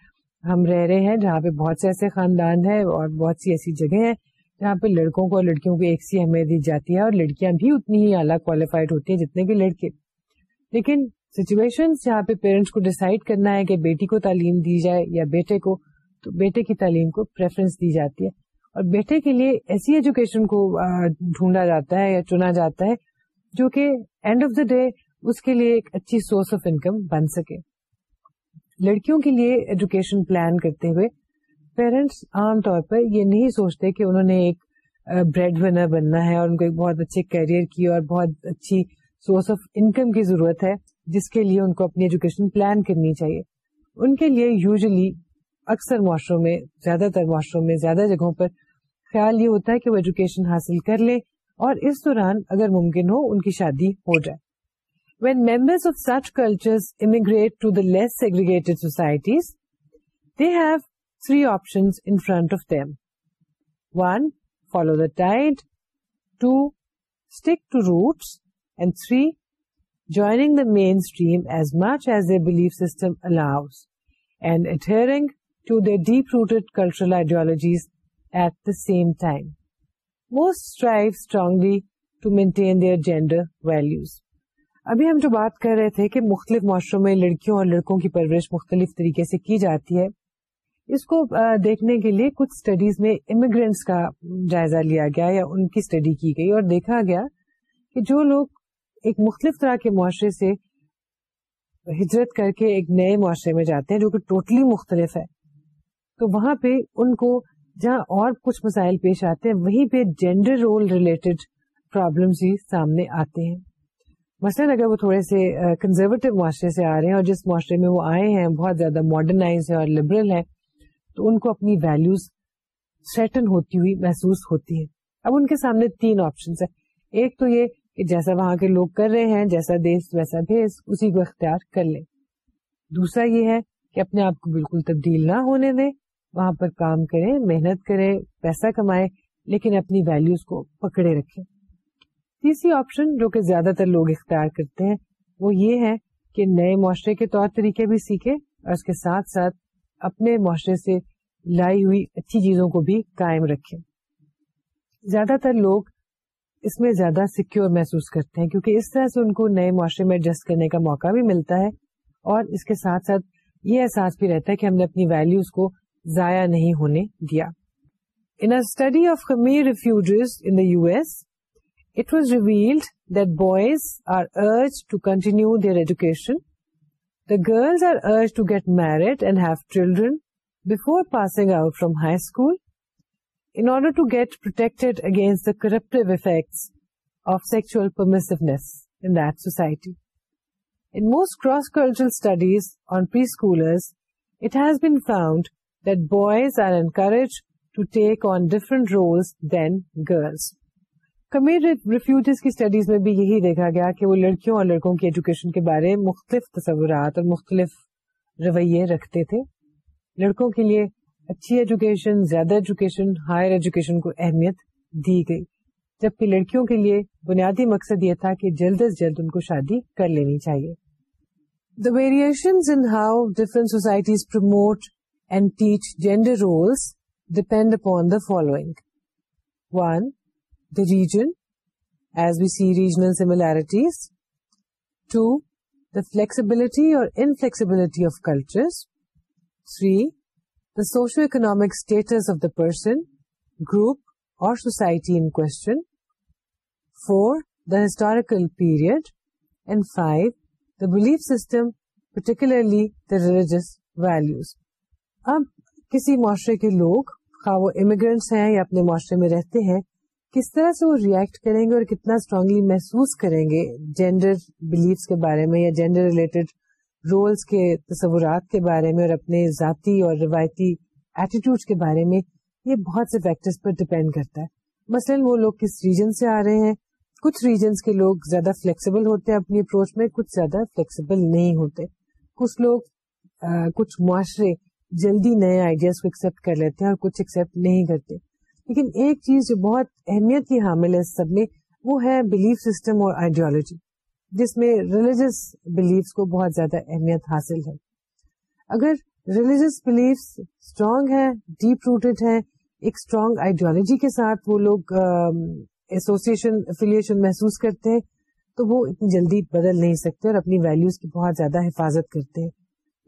ہم رہ رہے ہیں جہاں پہ بہت سے ایسے خاندان ہیں اور بہت سی ایسی جگہ ہیں جہاں پہ لڑکوں کو اور لڑکیوں کو ایک سی اہمیت دی جاتی ہے اور لڑکیاں بھی اتنی ہی اعلیٰ کوالیفائڈ ہوتی ہیں جتنے کہ لڑکے لیکن سچویشن جہاں پہ پیرنٹس کو ڈسائڈ کرنا ہے کہ بیٹی کو تعلیم دی جائے یا بیٹے کو تو بیٹے کی تعلیم کو پریفرنس دی جاتی ہے اور بیٹے کے لیے ایسی ایجوکیشن کو ڈھونڈا جاتا ہے یا چنا جاتا ہے جو کہ اینڈ آف دا ڈے اس کے لیے ایک اچھی سورس آف انکم بن سکے لڑکیوں کے لیے ایجوکیشن پلان کرتے ہوئے پیرنٹس عام طور پر یہ نہیں سوچتے کہ انہوں نے ایک بریڈ ونر بننا ہے اور ان کو ایک بہت اچھے کیریئر کی اور بہت اچھی سورس آف انکم کی ضرورت ہے جس کے لیے ان کو اپنی ایجوکیشن پلان کرنی چاہیے ان کے لیے یوزلی اکثر معاشروں میں زیادہ تر معاشروں میں زیادہ جگہوں پر خیال یہ ہوتا ہے کہ وہ ایجوکیشن حاصل کر لیں اور اس دوران اگر ممکن ہو ان کی شادی ہو جائے When members of such cultures immigrate to the less segregated societies, they have three options in front of them. 1. Follow the tide. 2. Stick to roots. And 3. Joining the mainstream as much as their belief system allows and adhering to their deep-rooted cultural ideologies at the same time. Most strive strongly to maintain their gender values. ابھی ہم جو بات کر رہے تھے کہ مختلف معاشروں میں لڑکیوں اور لڑکوں کی پرورش مختلف طریقے سے کی جاتی ہے اس کو دیکھنے کے لیے کچھ اسٹڈیز میں امیگرینٹس کا جائزہ لیا گیا یا ان کی اسٹڈی کی گئی اور دیکھا گیا کہ جو لوگ ایک مختلف طرح کے معاشرے سے ہجرت کر کے ایک نئے معاشرے میں جاتے ہیں جو کہ ٹوٹلی مختلف ہے تو وہاں پہ ان کو جہاں اور کچھ مسائل پیش آتے ہیں وہیں پہ جینڈر رول ریلیٹڈ پرابلمس ہی سامنے آتے ہیں مثلاً اگر وہ تھوڑے سے کنزرویٹو معاشرے سے آ رہے ہیں اور جس معاشرے میں وہ آئے ہیں بہت زیادہ ماڈرنائز ہے اور لبرل ہے تو ان کو اپنی ویلوز سیٹل ہوتی ہوئی محسوس ہوتی ہے اب ان کے سامنے تین آپشن ایک تو یہ کہ جیسا وہاں کے لوگ کر رہے ہیں جیسا دیش ویسا بھیس اسی کو اختیار کر لیں دوسرا یہ ہے کہ اپنے آپ کو بالکل تبدیل نہ ہونے دیں وہاں پر کام کریں محنت کریں پیسہ کمائیں لیکن اپنی ویلوز کو پکڑے رکھیں تیسری آپشن جو کہ زیادہ تر لوگ اختیار کرتے ہیں وہ یہ ہے کہ نئے معاشرے کے طور طریقے بھی سیکھے اور اس کے ساتھ ساتھ اپنے معاشرے سے لائی ہوئی اچھی چیزوں کو بھی قائم رکھے زیادہ تر لوگ اس میں زیادہ سیکیور محسوس کرتے ہیں کیونکہ اس طرح سے ان کو نئے معاشرے میں ایڈجسٹ کرنے کا موقع بھی ملتا ہے اور اس کے ساتھ ساتھ یہ احساس بھی رہتا ہے کہ ہم نے اپنی ویلوز کو ضائع نہیں ہونے دیا in study of Khmer refugees in the U S it was revealed that boys are urged to continue their education. The girls are urged to get married and have children before passing out from high school in order to get protected against the corruptive effects of sexual permissiveness in that society. In most cross-cultural studies on preschoolers, it has been found that boys are encouraged to take on different roles than girls. Refugees کی اسٹڈیز میں بھی یہی دیکھا گیا کہ وہ لڑکیوں اور لڑکوں کی ایجوکیشن کے بارے مختلف تصورات اور مختلف رویے رکھتے تھے لڑکوں کے لیے اچھی ایجوکیشن زیادہ ایجوکیشن ہائر ایجوکیشن کو اہمیت دی گئی جبکہ لڑکیوں کے لیے بنیادی مقصد یہ تھا کہ جلد از جلد ان کو شادی کر لینی چاہیے the variation in how different societies promote and teach gender roles depend upon the following one the region as we see regional similarities. Two, the flexibility or inflexibility of cultures. Three, the socio-economic status of the person, group or society in question. Four, the historical period. And five, the belief system, particularly the religious values. اب کسی معاشرے کے لوگ خواہ وہ امیگرینٹس ہیں یا اپنے معاشرے میں رہتے ہیں کس طرح سے وہ ریئیکٹ کریں گے اور کتنا اسٹرانگلی محسوس کریں گے جینڈر بلیفس کے بارے میں یا جینڈر ریلیٹڈ رولس کے تصورات کے بارے میں اور اپنے ذاتی اور روایتی ایٹیٹیوڈ کے بارے میں یہ بہت سے فیکٹرز پر ڈپینڈ کرتا ہے مثلاً وہ لوگ کس ریجن سے آ رہے ہیں کچھ ریجنس کے لوگ زیادہ فلیکسیبل ہوتے ہیں اپنی اپروچ میں کچھ زیادہ فلیکسیبل نہیں ہوتے کچھ لوگ کچھ معاشرے جلدی نئے آئیڈیاز کو ایکسپٹ کر لیتے ہیں اور کچھ ایکسیپٹ نہیں کرتے لیکن ایک چیز جو بہت اہمیت کی حامل ہے سب میں وہ ہے بلیف سسٹم اور آئیڈیالوجی جس میں ریلیجس بلیفس کو بہت زیادہ اہمیت حاصل ہے اگر ریلیجس بلیفس اسٹرانگ ہے ڈیپ روٹیڈ ہے ایک اسٹرانگ آئیڈیالوجی کے ساتھ وہ لوگ ایسوسیشن افیلیشن محسوس کرتے ہیں تو وہ اتنی جلدی بدل نہیں سکتے اور اپنی ویلوز کی بہت زیادہ حفاظت کرتے ہیں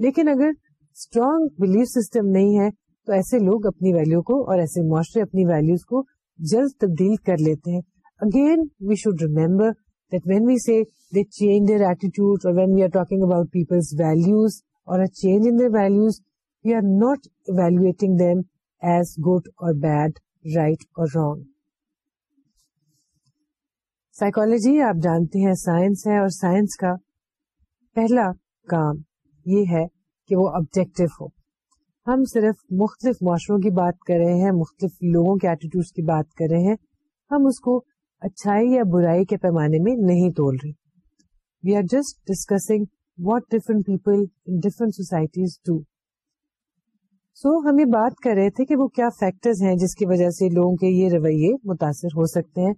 لیکن اگر اسٹرانگ بلیف سسٹم نہیں ہے تو ایسے لوگ اپنی ویلو کو اور ایسے معاشرے اپنی ویلوز کو جلد تبدیل کر لیتے ہیں again we should remember that when we see they change their attitude or when we are talking about people's values or change in their values we are not evaluating them as good or bad right or wrong psychology آپ جانتے ہیں سائنس ہے اور سائنس کا پہلا کام یہ ہے کہ وہ آبجیکٹو ہو ہم صرف مختلف معاشروں کی بات کر رہے ہیں مختلف لوگوں کے ایٹیٹیوڈ کی بات کر رہے ہیں ہم اس کو اچھائی یا برائی کے پیمانے میں نہیں تول رہے we are just discussing what different different people societies do so ہم یہ بات کر رہے تھے کہ وہ کیا فیکٹرز ہیں جس کی وجہ سے لوگوں کے یہ رویے متاثر ہو سکتے ہیں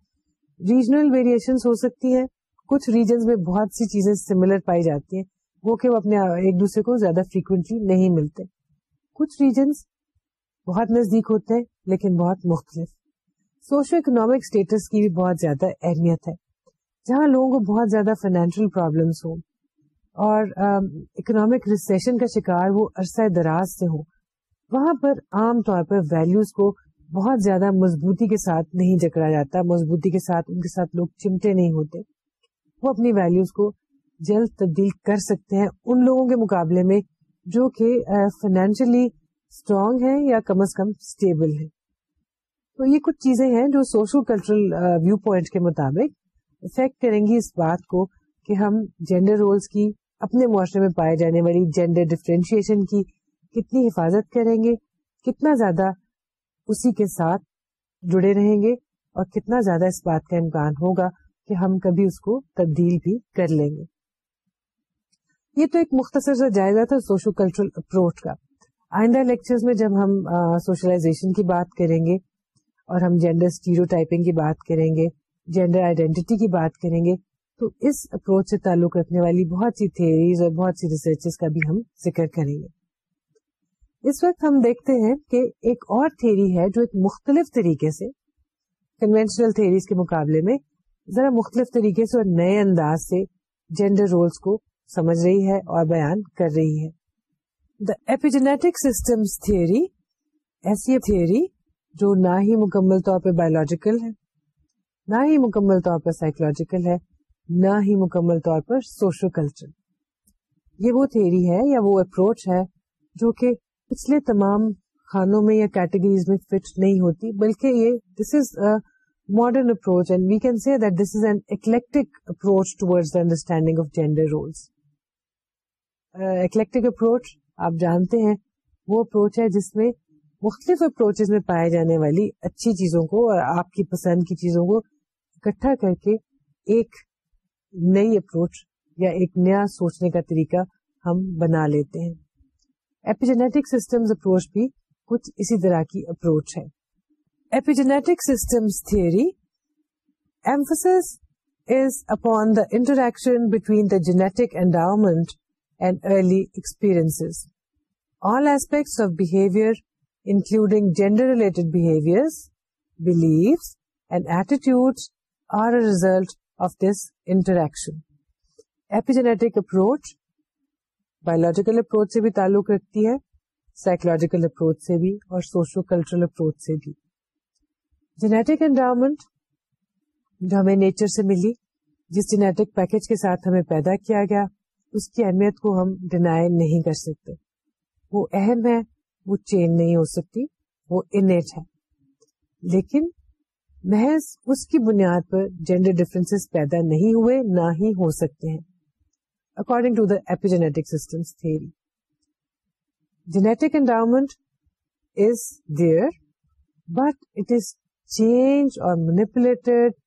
ریجنل ویریئشن ہو سکتی ہیں کچھ ریجنز میں بہت سی چیزیں سملر پائی جاتی ہیں وہ کہ وہ اپنے ایک دوسرے کو زیادہ فریکوینٹلی نہیں ملتے کچھ ریجنس بہت نزدیک ہوتے ہیں لیکن بہت مختلف سوشو اکنامک اسٹیٹس کی بھی بہت زیادہ اہمیت ہے جہاں لوگوں کو بہت زیادہ پرابلمس ہوں اور اکنامک uh, ریسیشن کا شکار وہ عرصہ دراز سے ہو وہاں پر عام طور پر ویلوز کو بہت زیادہ مضبوطی کے ساتھ نہیں جکڑا جاتا مضبوطی کے ساتھ ان کے ساتھ لوگ چمٹے نہیں ہوتے وہ اپنی ویلوز کو جلد تبدیل کر سکتے ہیں ان لوگوں کے مقابلے میں جو کہ فائنینشلی اسٹرانگ ہے یا کم از کم اسٹیبل ہے تو یہ کچھ چیزیں ہیں جو سوشل کلچرل ویو پوائنٹ کے مطابق افیکٹ کریں گی اس بات کو کہ ہم جینڈر رولس کی اپنے معاشرے میں پائے جانے والی جینڈر ڈفرینشیشن کی کتنی حفاظت کریں گے کتنا زیادہ اسی کے ساتھ جڑے رہیں گے اور کتنا زیادہ اس بات کا امکان ہوگا کہ ہم کبھی اس کو تبدیل بھی کر لیں گے یہ تو ایک مختصر سا جائزہ تھا سوشو کلچرل اپروچ کا آئندہ لیکچرز میں جب ہم سوشلائزیشن کی بات کریں گے اور ہم جینڈر اسٹیریو ٹائپنگ کی بات کریں گے جینڈر آئیڈینٹی کی بات کریں گے تو اس اپروچ سے تعلق رکھنے والی بہت سی تھیریز اور بہت سی ریسرچز کا بھی ہم ذکر کریں گے اس وقت ہم دیکھتے ہیں کہ ایک اور تھیری ہے جو ایک مختلف طریقے سے کنوینشنل تھیریز کے مقابلے میں ذرا مختلف طریقے سے اور نئے انداز سے جینڈر رولز کو سمجھ رہی ہے اور بیان کر رہی ہے دا ایسی جو نہ ہی مکمل طور پہ بایولوجیکل ہے نہ ہی مکمل طور پہ سائیکولوجیکل ہے نہ ہی مکمل طور پر سوشل کلچر یہ وہ تھیوری ہے یا وہ اپروچ ہے جو کہ پچھلے تمام خانوں میں یا کیٹیگریز میں فٹ نہیں ہوتی بلکہ یہ this is modern approach and we can see that this is an eclectic approach understanding of gender roles eclectic approach آپ جانتے ہیں وہ اپروچ ہے جس میں مختلف اپروچ میں پائے جانے والی اچھی چیزوں کو اور آپ کی پسند کی چیزوں کو اکٹھا کر کے ایک نئی اپروچ یا ایک نیا سوچنے کا طریقہ ہم بنا لیتے ہیں ایپیجنیٹک سسٹمز اپروچ بھی کچھ اسی طرح کی اپروچ ہے epigenetic systems theory emphasis is upon the interaction between the genetic endowment approach biological approach سے بھی تعلق رکھتی ہے سائکولوجیکل اپروچ سے بھی اور سوشو کلچرل اپروچ سے بھی جنیٹک انوائرمنٹ جو ہمیں نیچر سے ملی جس جنیٹک پیکج کے ساتھ ہمیں پیدا کیا گیا اس کی اہمیت کو ہم ڈینائی نہیں کر سکتے وہ اہم ہے وہ چینج نہیں ہو سکتی وہ انٹ ہے لیکن محض اس کی بنیاد پر جینڈر ڈفرینس پیدا نہیں ہوئے نہ ہی ہو سکتے ہیں according to the epi system theory genetic endowment is there but it is change or manipulated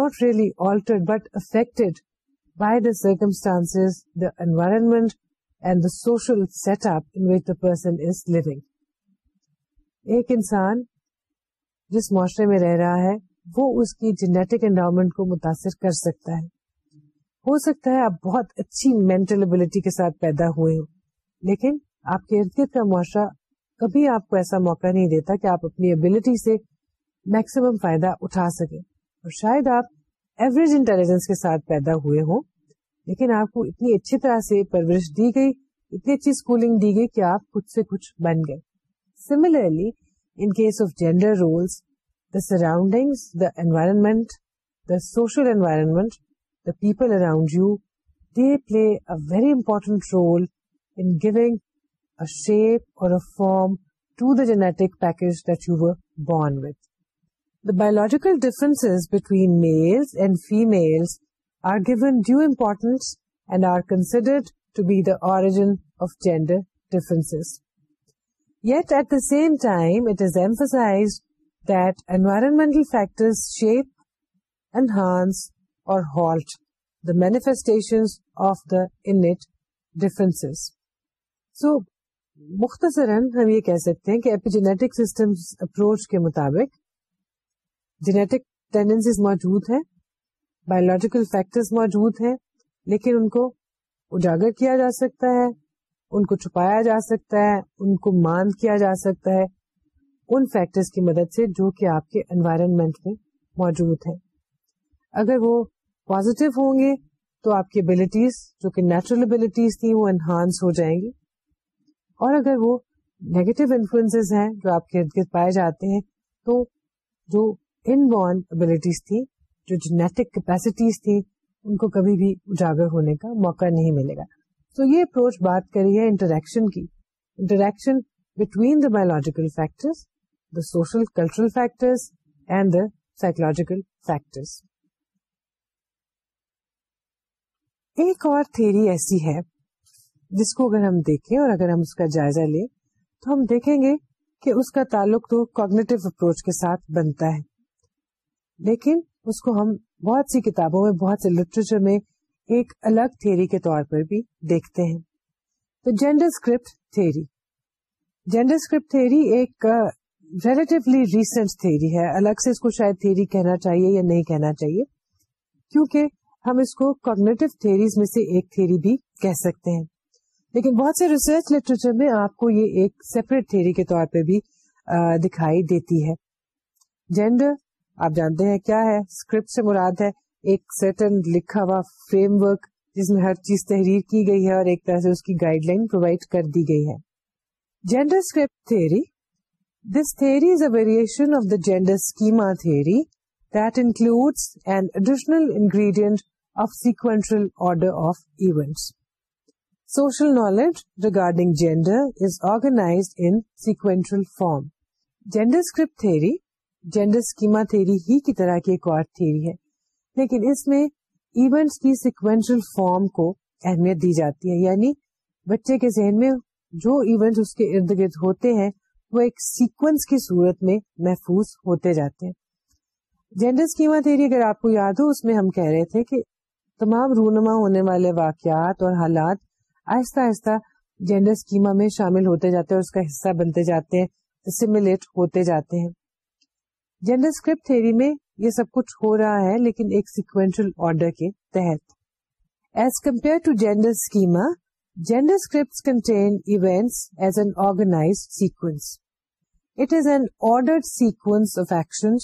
not really altered but affected by the circumstances the environment and the social set up ایک انسان جس معاشرے میں رہ رہا ہے وہ اس کی جینیٹک انڈاؤمنٹ کو متاثر کر سکتا ہے ہو سکتا ہے آپ بہت اچھی مینٹل ابلیٹی کے ساتھ پیدا ہوئے ہو لیکن آپ کے ارد کا معاشرہ کبھی آپ کو ایسا موقع نہیں دیتا کہ آپ اپنی ابلیٹی سے میکسیمم فائدہ اٹھا سکیں اور شاید آپ ایوریج انٹیلیجنس کے ساتھ پیدا ہوئے ہوں لیکن آپ کو اتنی اچھی طرح سے پرورش دی گئی اتنی اچھی اسکولنگ دی گئی کہ آپ کچھ سے کچھ بن گئے similarly in case of gender roles the surrounding the environment the social environment the people around you they play very important role in giving shape or a form to the genetic package that you born with the biological difference between males and females are given due importance and are considered to to be origin of gender difference yet at the same time it is emphasized that environmental factors shape enhance or halt the manifestation of the innate difference so مختصراً ہم یہ کہہ سکتے ہیں کہ اپیجینیٹک سسٹم اپروچ کے مطابق جینیٹک ٹینڈنسیز موجود ہیں بایولوجیکل فیکٹرز موجود ہیں لیکن ان کو اجاگر کیا جا سکتا ہے ان کو چھپایا جا سکتا ہے ان کو مان کیا جا سکتا ہے ان فیکٹرز کی مدد سے جو کہ آپ کے انوائرمنٹ میں موجود ہیں اگر وہ پازیٹو ہوں گے تو آپ کی ابلیٹیز جو کہ نیچرل ابلیٹیز تھیں وہ انہانس ہو جائیں گی اور اگر وہ نیگیٹو انفلوئنس ہیں جو آپ کے ارد گرد پائے جاتے ہیں تو جو ان بورن ابلیٹیز تھیں جو جینیٹک کیپیسٹیز تھی ان کو کبھی بھی اجاگر ہونے کا موقع نہیں ملے گا تو یہ اپروچ بات کری ہے انٹریکشن کی interaction between the biological the social cultural factors and the psychological factor ایک اور تھیری ایسی ہے جس کو اگر ہم دیکھیں اور اگر ہم اس کا جائزہ لیں تو ہم دیکھیں گے کہ اس کا تعلق تو کوگنیٹو اپروچ کے ساتھ بنتا ہے لیکن اس کو ہم بہت سی کتابوں میں بہت سے لٹریچر میں ایک الگ تھیری کے طور پر بھی دیکھتے ہیں تو gender gender script script theory theory theory ایک ریلیٹیولی ریسنٹ ہے الگ سے اس کو شاید تھیری کہنا چاہیے یا نہیں کہنا چاہیے کیونکہ ہم اس کو کوگنیٹو تھیریز میں سے ایک تھیری بھی کہہ سکتے ہیں لیکن بہت سے ریسرچ لٹریچر میں آپ کو یہ ایک سیپریٹ تھیری کے طور پہ بھی دکھائی دیتی ہے جینڈر آپ جانتے ہیں کیا ہے اسکرپٹ سے مراد ہے ایک سیٹن لکھا ہوا فریم ورک جس میں ہر چیز تحریر کی گئی ہے اور ایک طرح سے اس کی گائیڈ لائن پرووائڈ کر دی گئی ہے gender script this is a variation of the gender schema that includes and additional ingredient of sector order of event social knowledge regarding gender is organize in internal form gender script theory gender schema theory ہی کی طرح کی ایک اور تھیری ہے لیکن اس میں ایونٹس کی سیکوینشل فارم کو اہمیت دی جاتی ہے یعنی بچے کے ذہن میں جو ایونٹ اس کے ارد گرد ہوتے ہیں وہ ایک سیکوینس کی صورت میں محفوظ ہوتے جاتے ہیں جینڈر اسکیما تھیری اگر آپ کو یاد ہو اس میں ہم کہہ رہے تھے کہ تمام رونما ہونے والے واقعات اور حالات آہستہ آہستہ جینڈر اسکیما میں شامل ہوتے جاتے ہیں اور اس کا حصہ بنتے جاتے ہیں سملیٹ ہوتے جاتے ہیں جنرل اسکرپٹ تھیری میں یہ سب کچھ ہو رہا ہے لیکن ایک سیکوینشل آرڈر کے تحت as as compare to gender gender schema script contain events an an organize sequence it is ordered sequence of action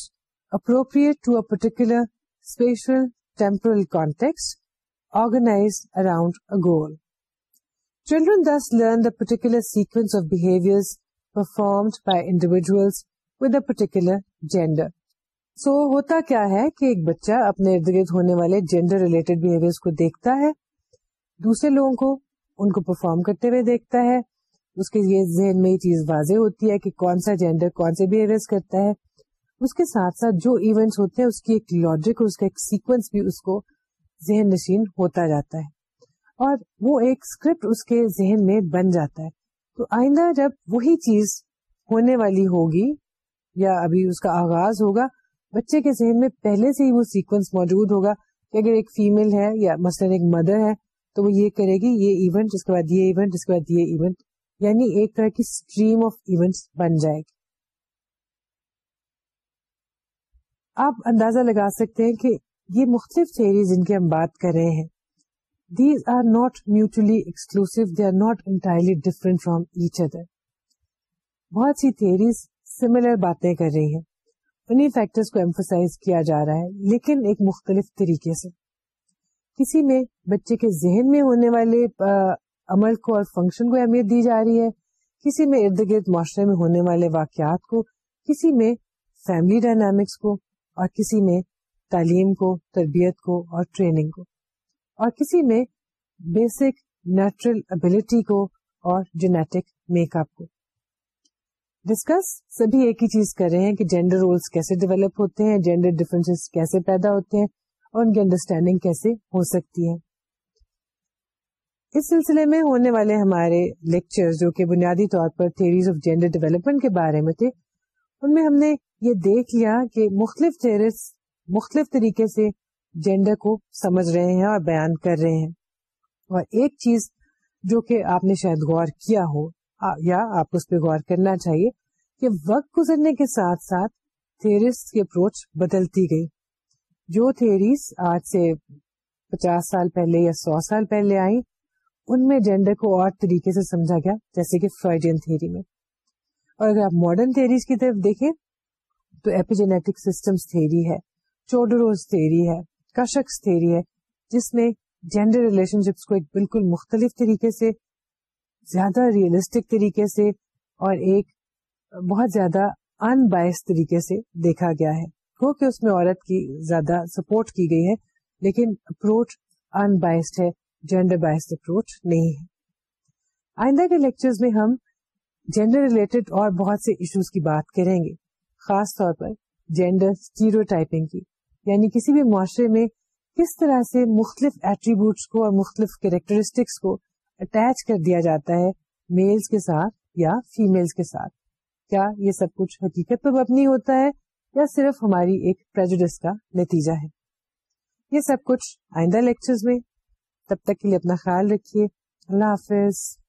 appropriate to a particular spatial temporal context organize around آرگنا goal children this لرنیکل sequence of behaviour perform by individuals with particular gender so ہوتا کیا ہے کہ ایک بچہ اپنے ارد گرد ہونے والے جینڈر ریلیٹڈ کو دیکھتا ہے دوسرے لوگوں کو ان کو پرفارم کرتے ہوئے دیکھتا ہے اس کے یہ ذہن میں یہ چیز واضح ہوتی ہے کہ کون سا جینڈر کون سے بہیویئر کرتا ہے اس کے ساتھ ساتھ جو ایونٹس ہوتے ہیں اس کی ایک لاجک اور اس کا ایک سیکوینس بھی اس کو ذہن نشین ہوتا جاتا ہے اور وہ ایک اسکرپٹ اس کے ذہن میں بن جاتا ہے تو آئندہ جب وہی چیز ہونے والی ہوگی یا ابھی اس کا آغاز ہوگا بچے کے ذہن میں پہلے سے ہی وہ سیکوینس موجود ہوگا کہ اگر ایک فیمل ہے یا مثلاً ایک مدر ہے تو وہ یہ کرے گی یہ ایونٹ اس کے بعد یہ ایونٹ اس کے بعد یہ ایونٹ یعنی ایک طرح کی اسٹریم آف بن جائے گی آپ اندازہ لگا سکتے ہیں کہ یہ مختلف تھیریز جن کی ہم بات کر رہے ہیں these are not mutually exclusive they are not entirely different from each other بہت سی تھیریز سملر باتیں کر رہی ہیں انہیں فیکٹرز کو کیا جا رہا ہے لیکن ایک مختلف طریقے سے کسی میں بچے کے ذہن میں ہونے والے عمل کو اور فنکشن کو اہمیت دی جا رہی ہے کسی میں ارد گرد معاشرے میں ہونے والے واقعات کو کسی میں فیملی ڈائنامکس کو اور کسی میں تعلیم کو تربیت کو اور ٹریننگ کو اور کسی میں بیسک نیچرل ابلٹی کو اور جینیٹک میک اپ کو ڈسکس سبھی ایک ہی چیز کر رہے ہیں کہ جینڈر رولس کیسے ڈیولپ ہوتے ہیں جینڈر ڈفرینس کیسے پیدا ہوتے ہیں اور ان کی انڈرسٹینڈنگ کیسے ہو سکتی ہے اس سلسلے میں ہونے والے ہمارے لیکچر جو کہ بنیادی طور پر تھیریز آف جینڈر ڈیولپمنٹ کے بارے میں تھے ان میں ہم نے یہ دیکھ لیا کہ مختلف تھیریز مختلف طریقے سے جینڈر کو سمجھ رہے ہیں اور بیان کر رہے ہیں اور ایک چیز جو کہ آپ نے شاید غور کیا ہو یا آپ کو اس پہ غور کرنا چاہیے کہ وقت گزرنے کے ساتھ ساتھ کی اپروچ بدلتی گئی جو آج سے پچاس سال پہلے یا سو سال پہلے آئی ان میں جینڈر کو اور طریقے سے سمجھا گیا جیسے کہ فرائڈین تھیری میں اور اگر آپ ماڈرن تھیریز کی طرف دیکھیں تو ایپیجینیٹک سسٹمز تھیری ہے چوڈروز تھیری ہے کشکس تھیری ہے جس میں جینڈر ریلیشن شپس کو ایک بالکل مختلف طریقے سے زیادہ ریئلسٹک طریقے سے اور ایک بہت زیادہ ان بائس طریقے سے دیکھا گیا ہے ہو کہ اس میں عورت کی زیادہ سپورٹ کی گئی ہے لیکن اپروچ ان بائسڈ ہے جینڈر بائسڈ اپروچ نہیں ہے آئندہ کے لیکچرز میں ہم جینڈر ریلیٹڈ اور بہت سے ایشوز کی بات کریں گے خاص طور پر جینڈر اسٹیریو ٹائپنگ کی یعنی کسی بھی معاشرے میں کس طرح سے مختلف ایٹریبیوٹس کو اور مختلف کیریکٹرسٹکس کو اٹیچ کر دیا جاتا ہے میلز کے ساتھ یا فیمیلز کے ساتھ کیا یہ سب کچھ حقیقت پر مبنی ہوتا ہے یا صرف ہماری ایک پرجنس کا نتیجہ ہے یہ سب کچھ آئندہ لیکچرز میں تب تک کے لیے اپنا خیال رکھیے اللہ حافظ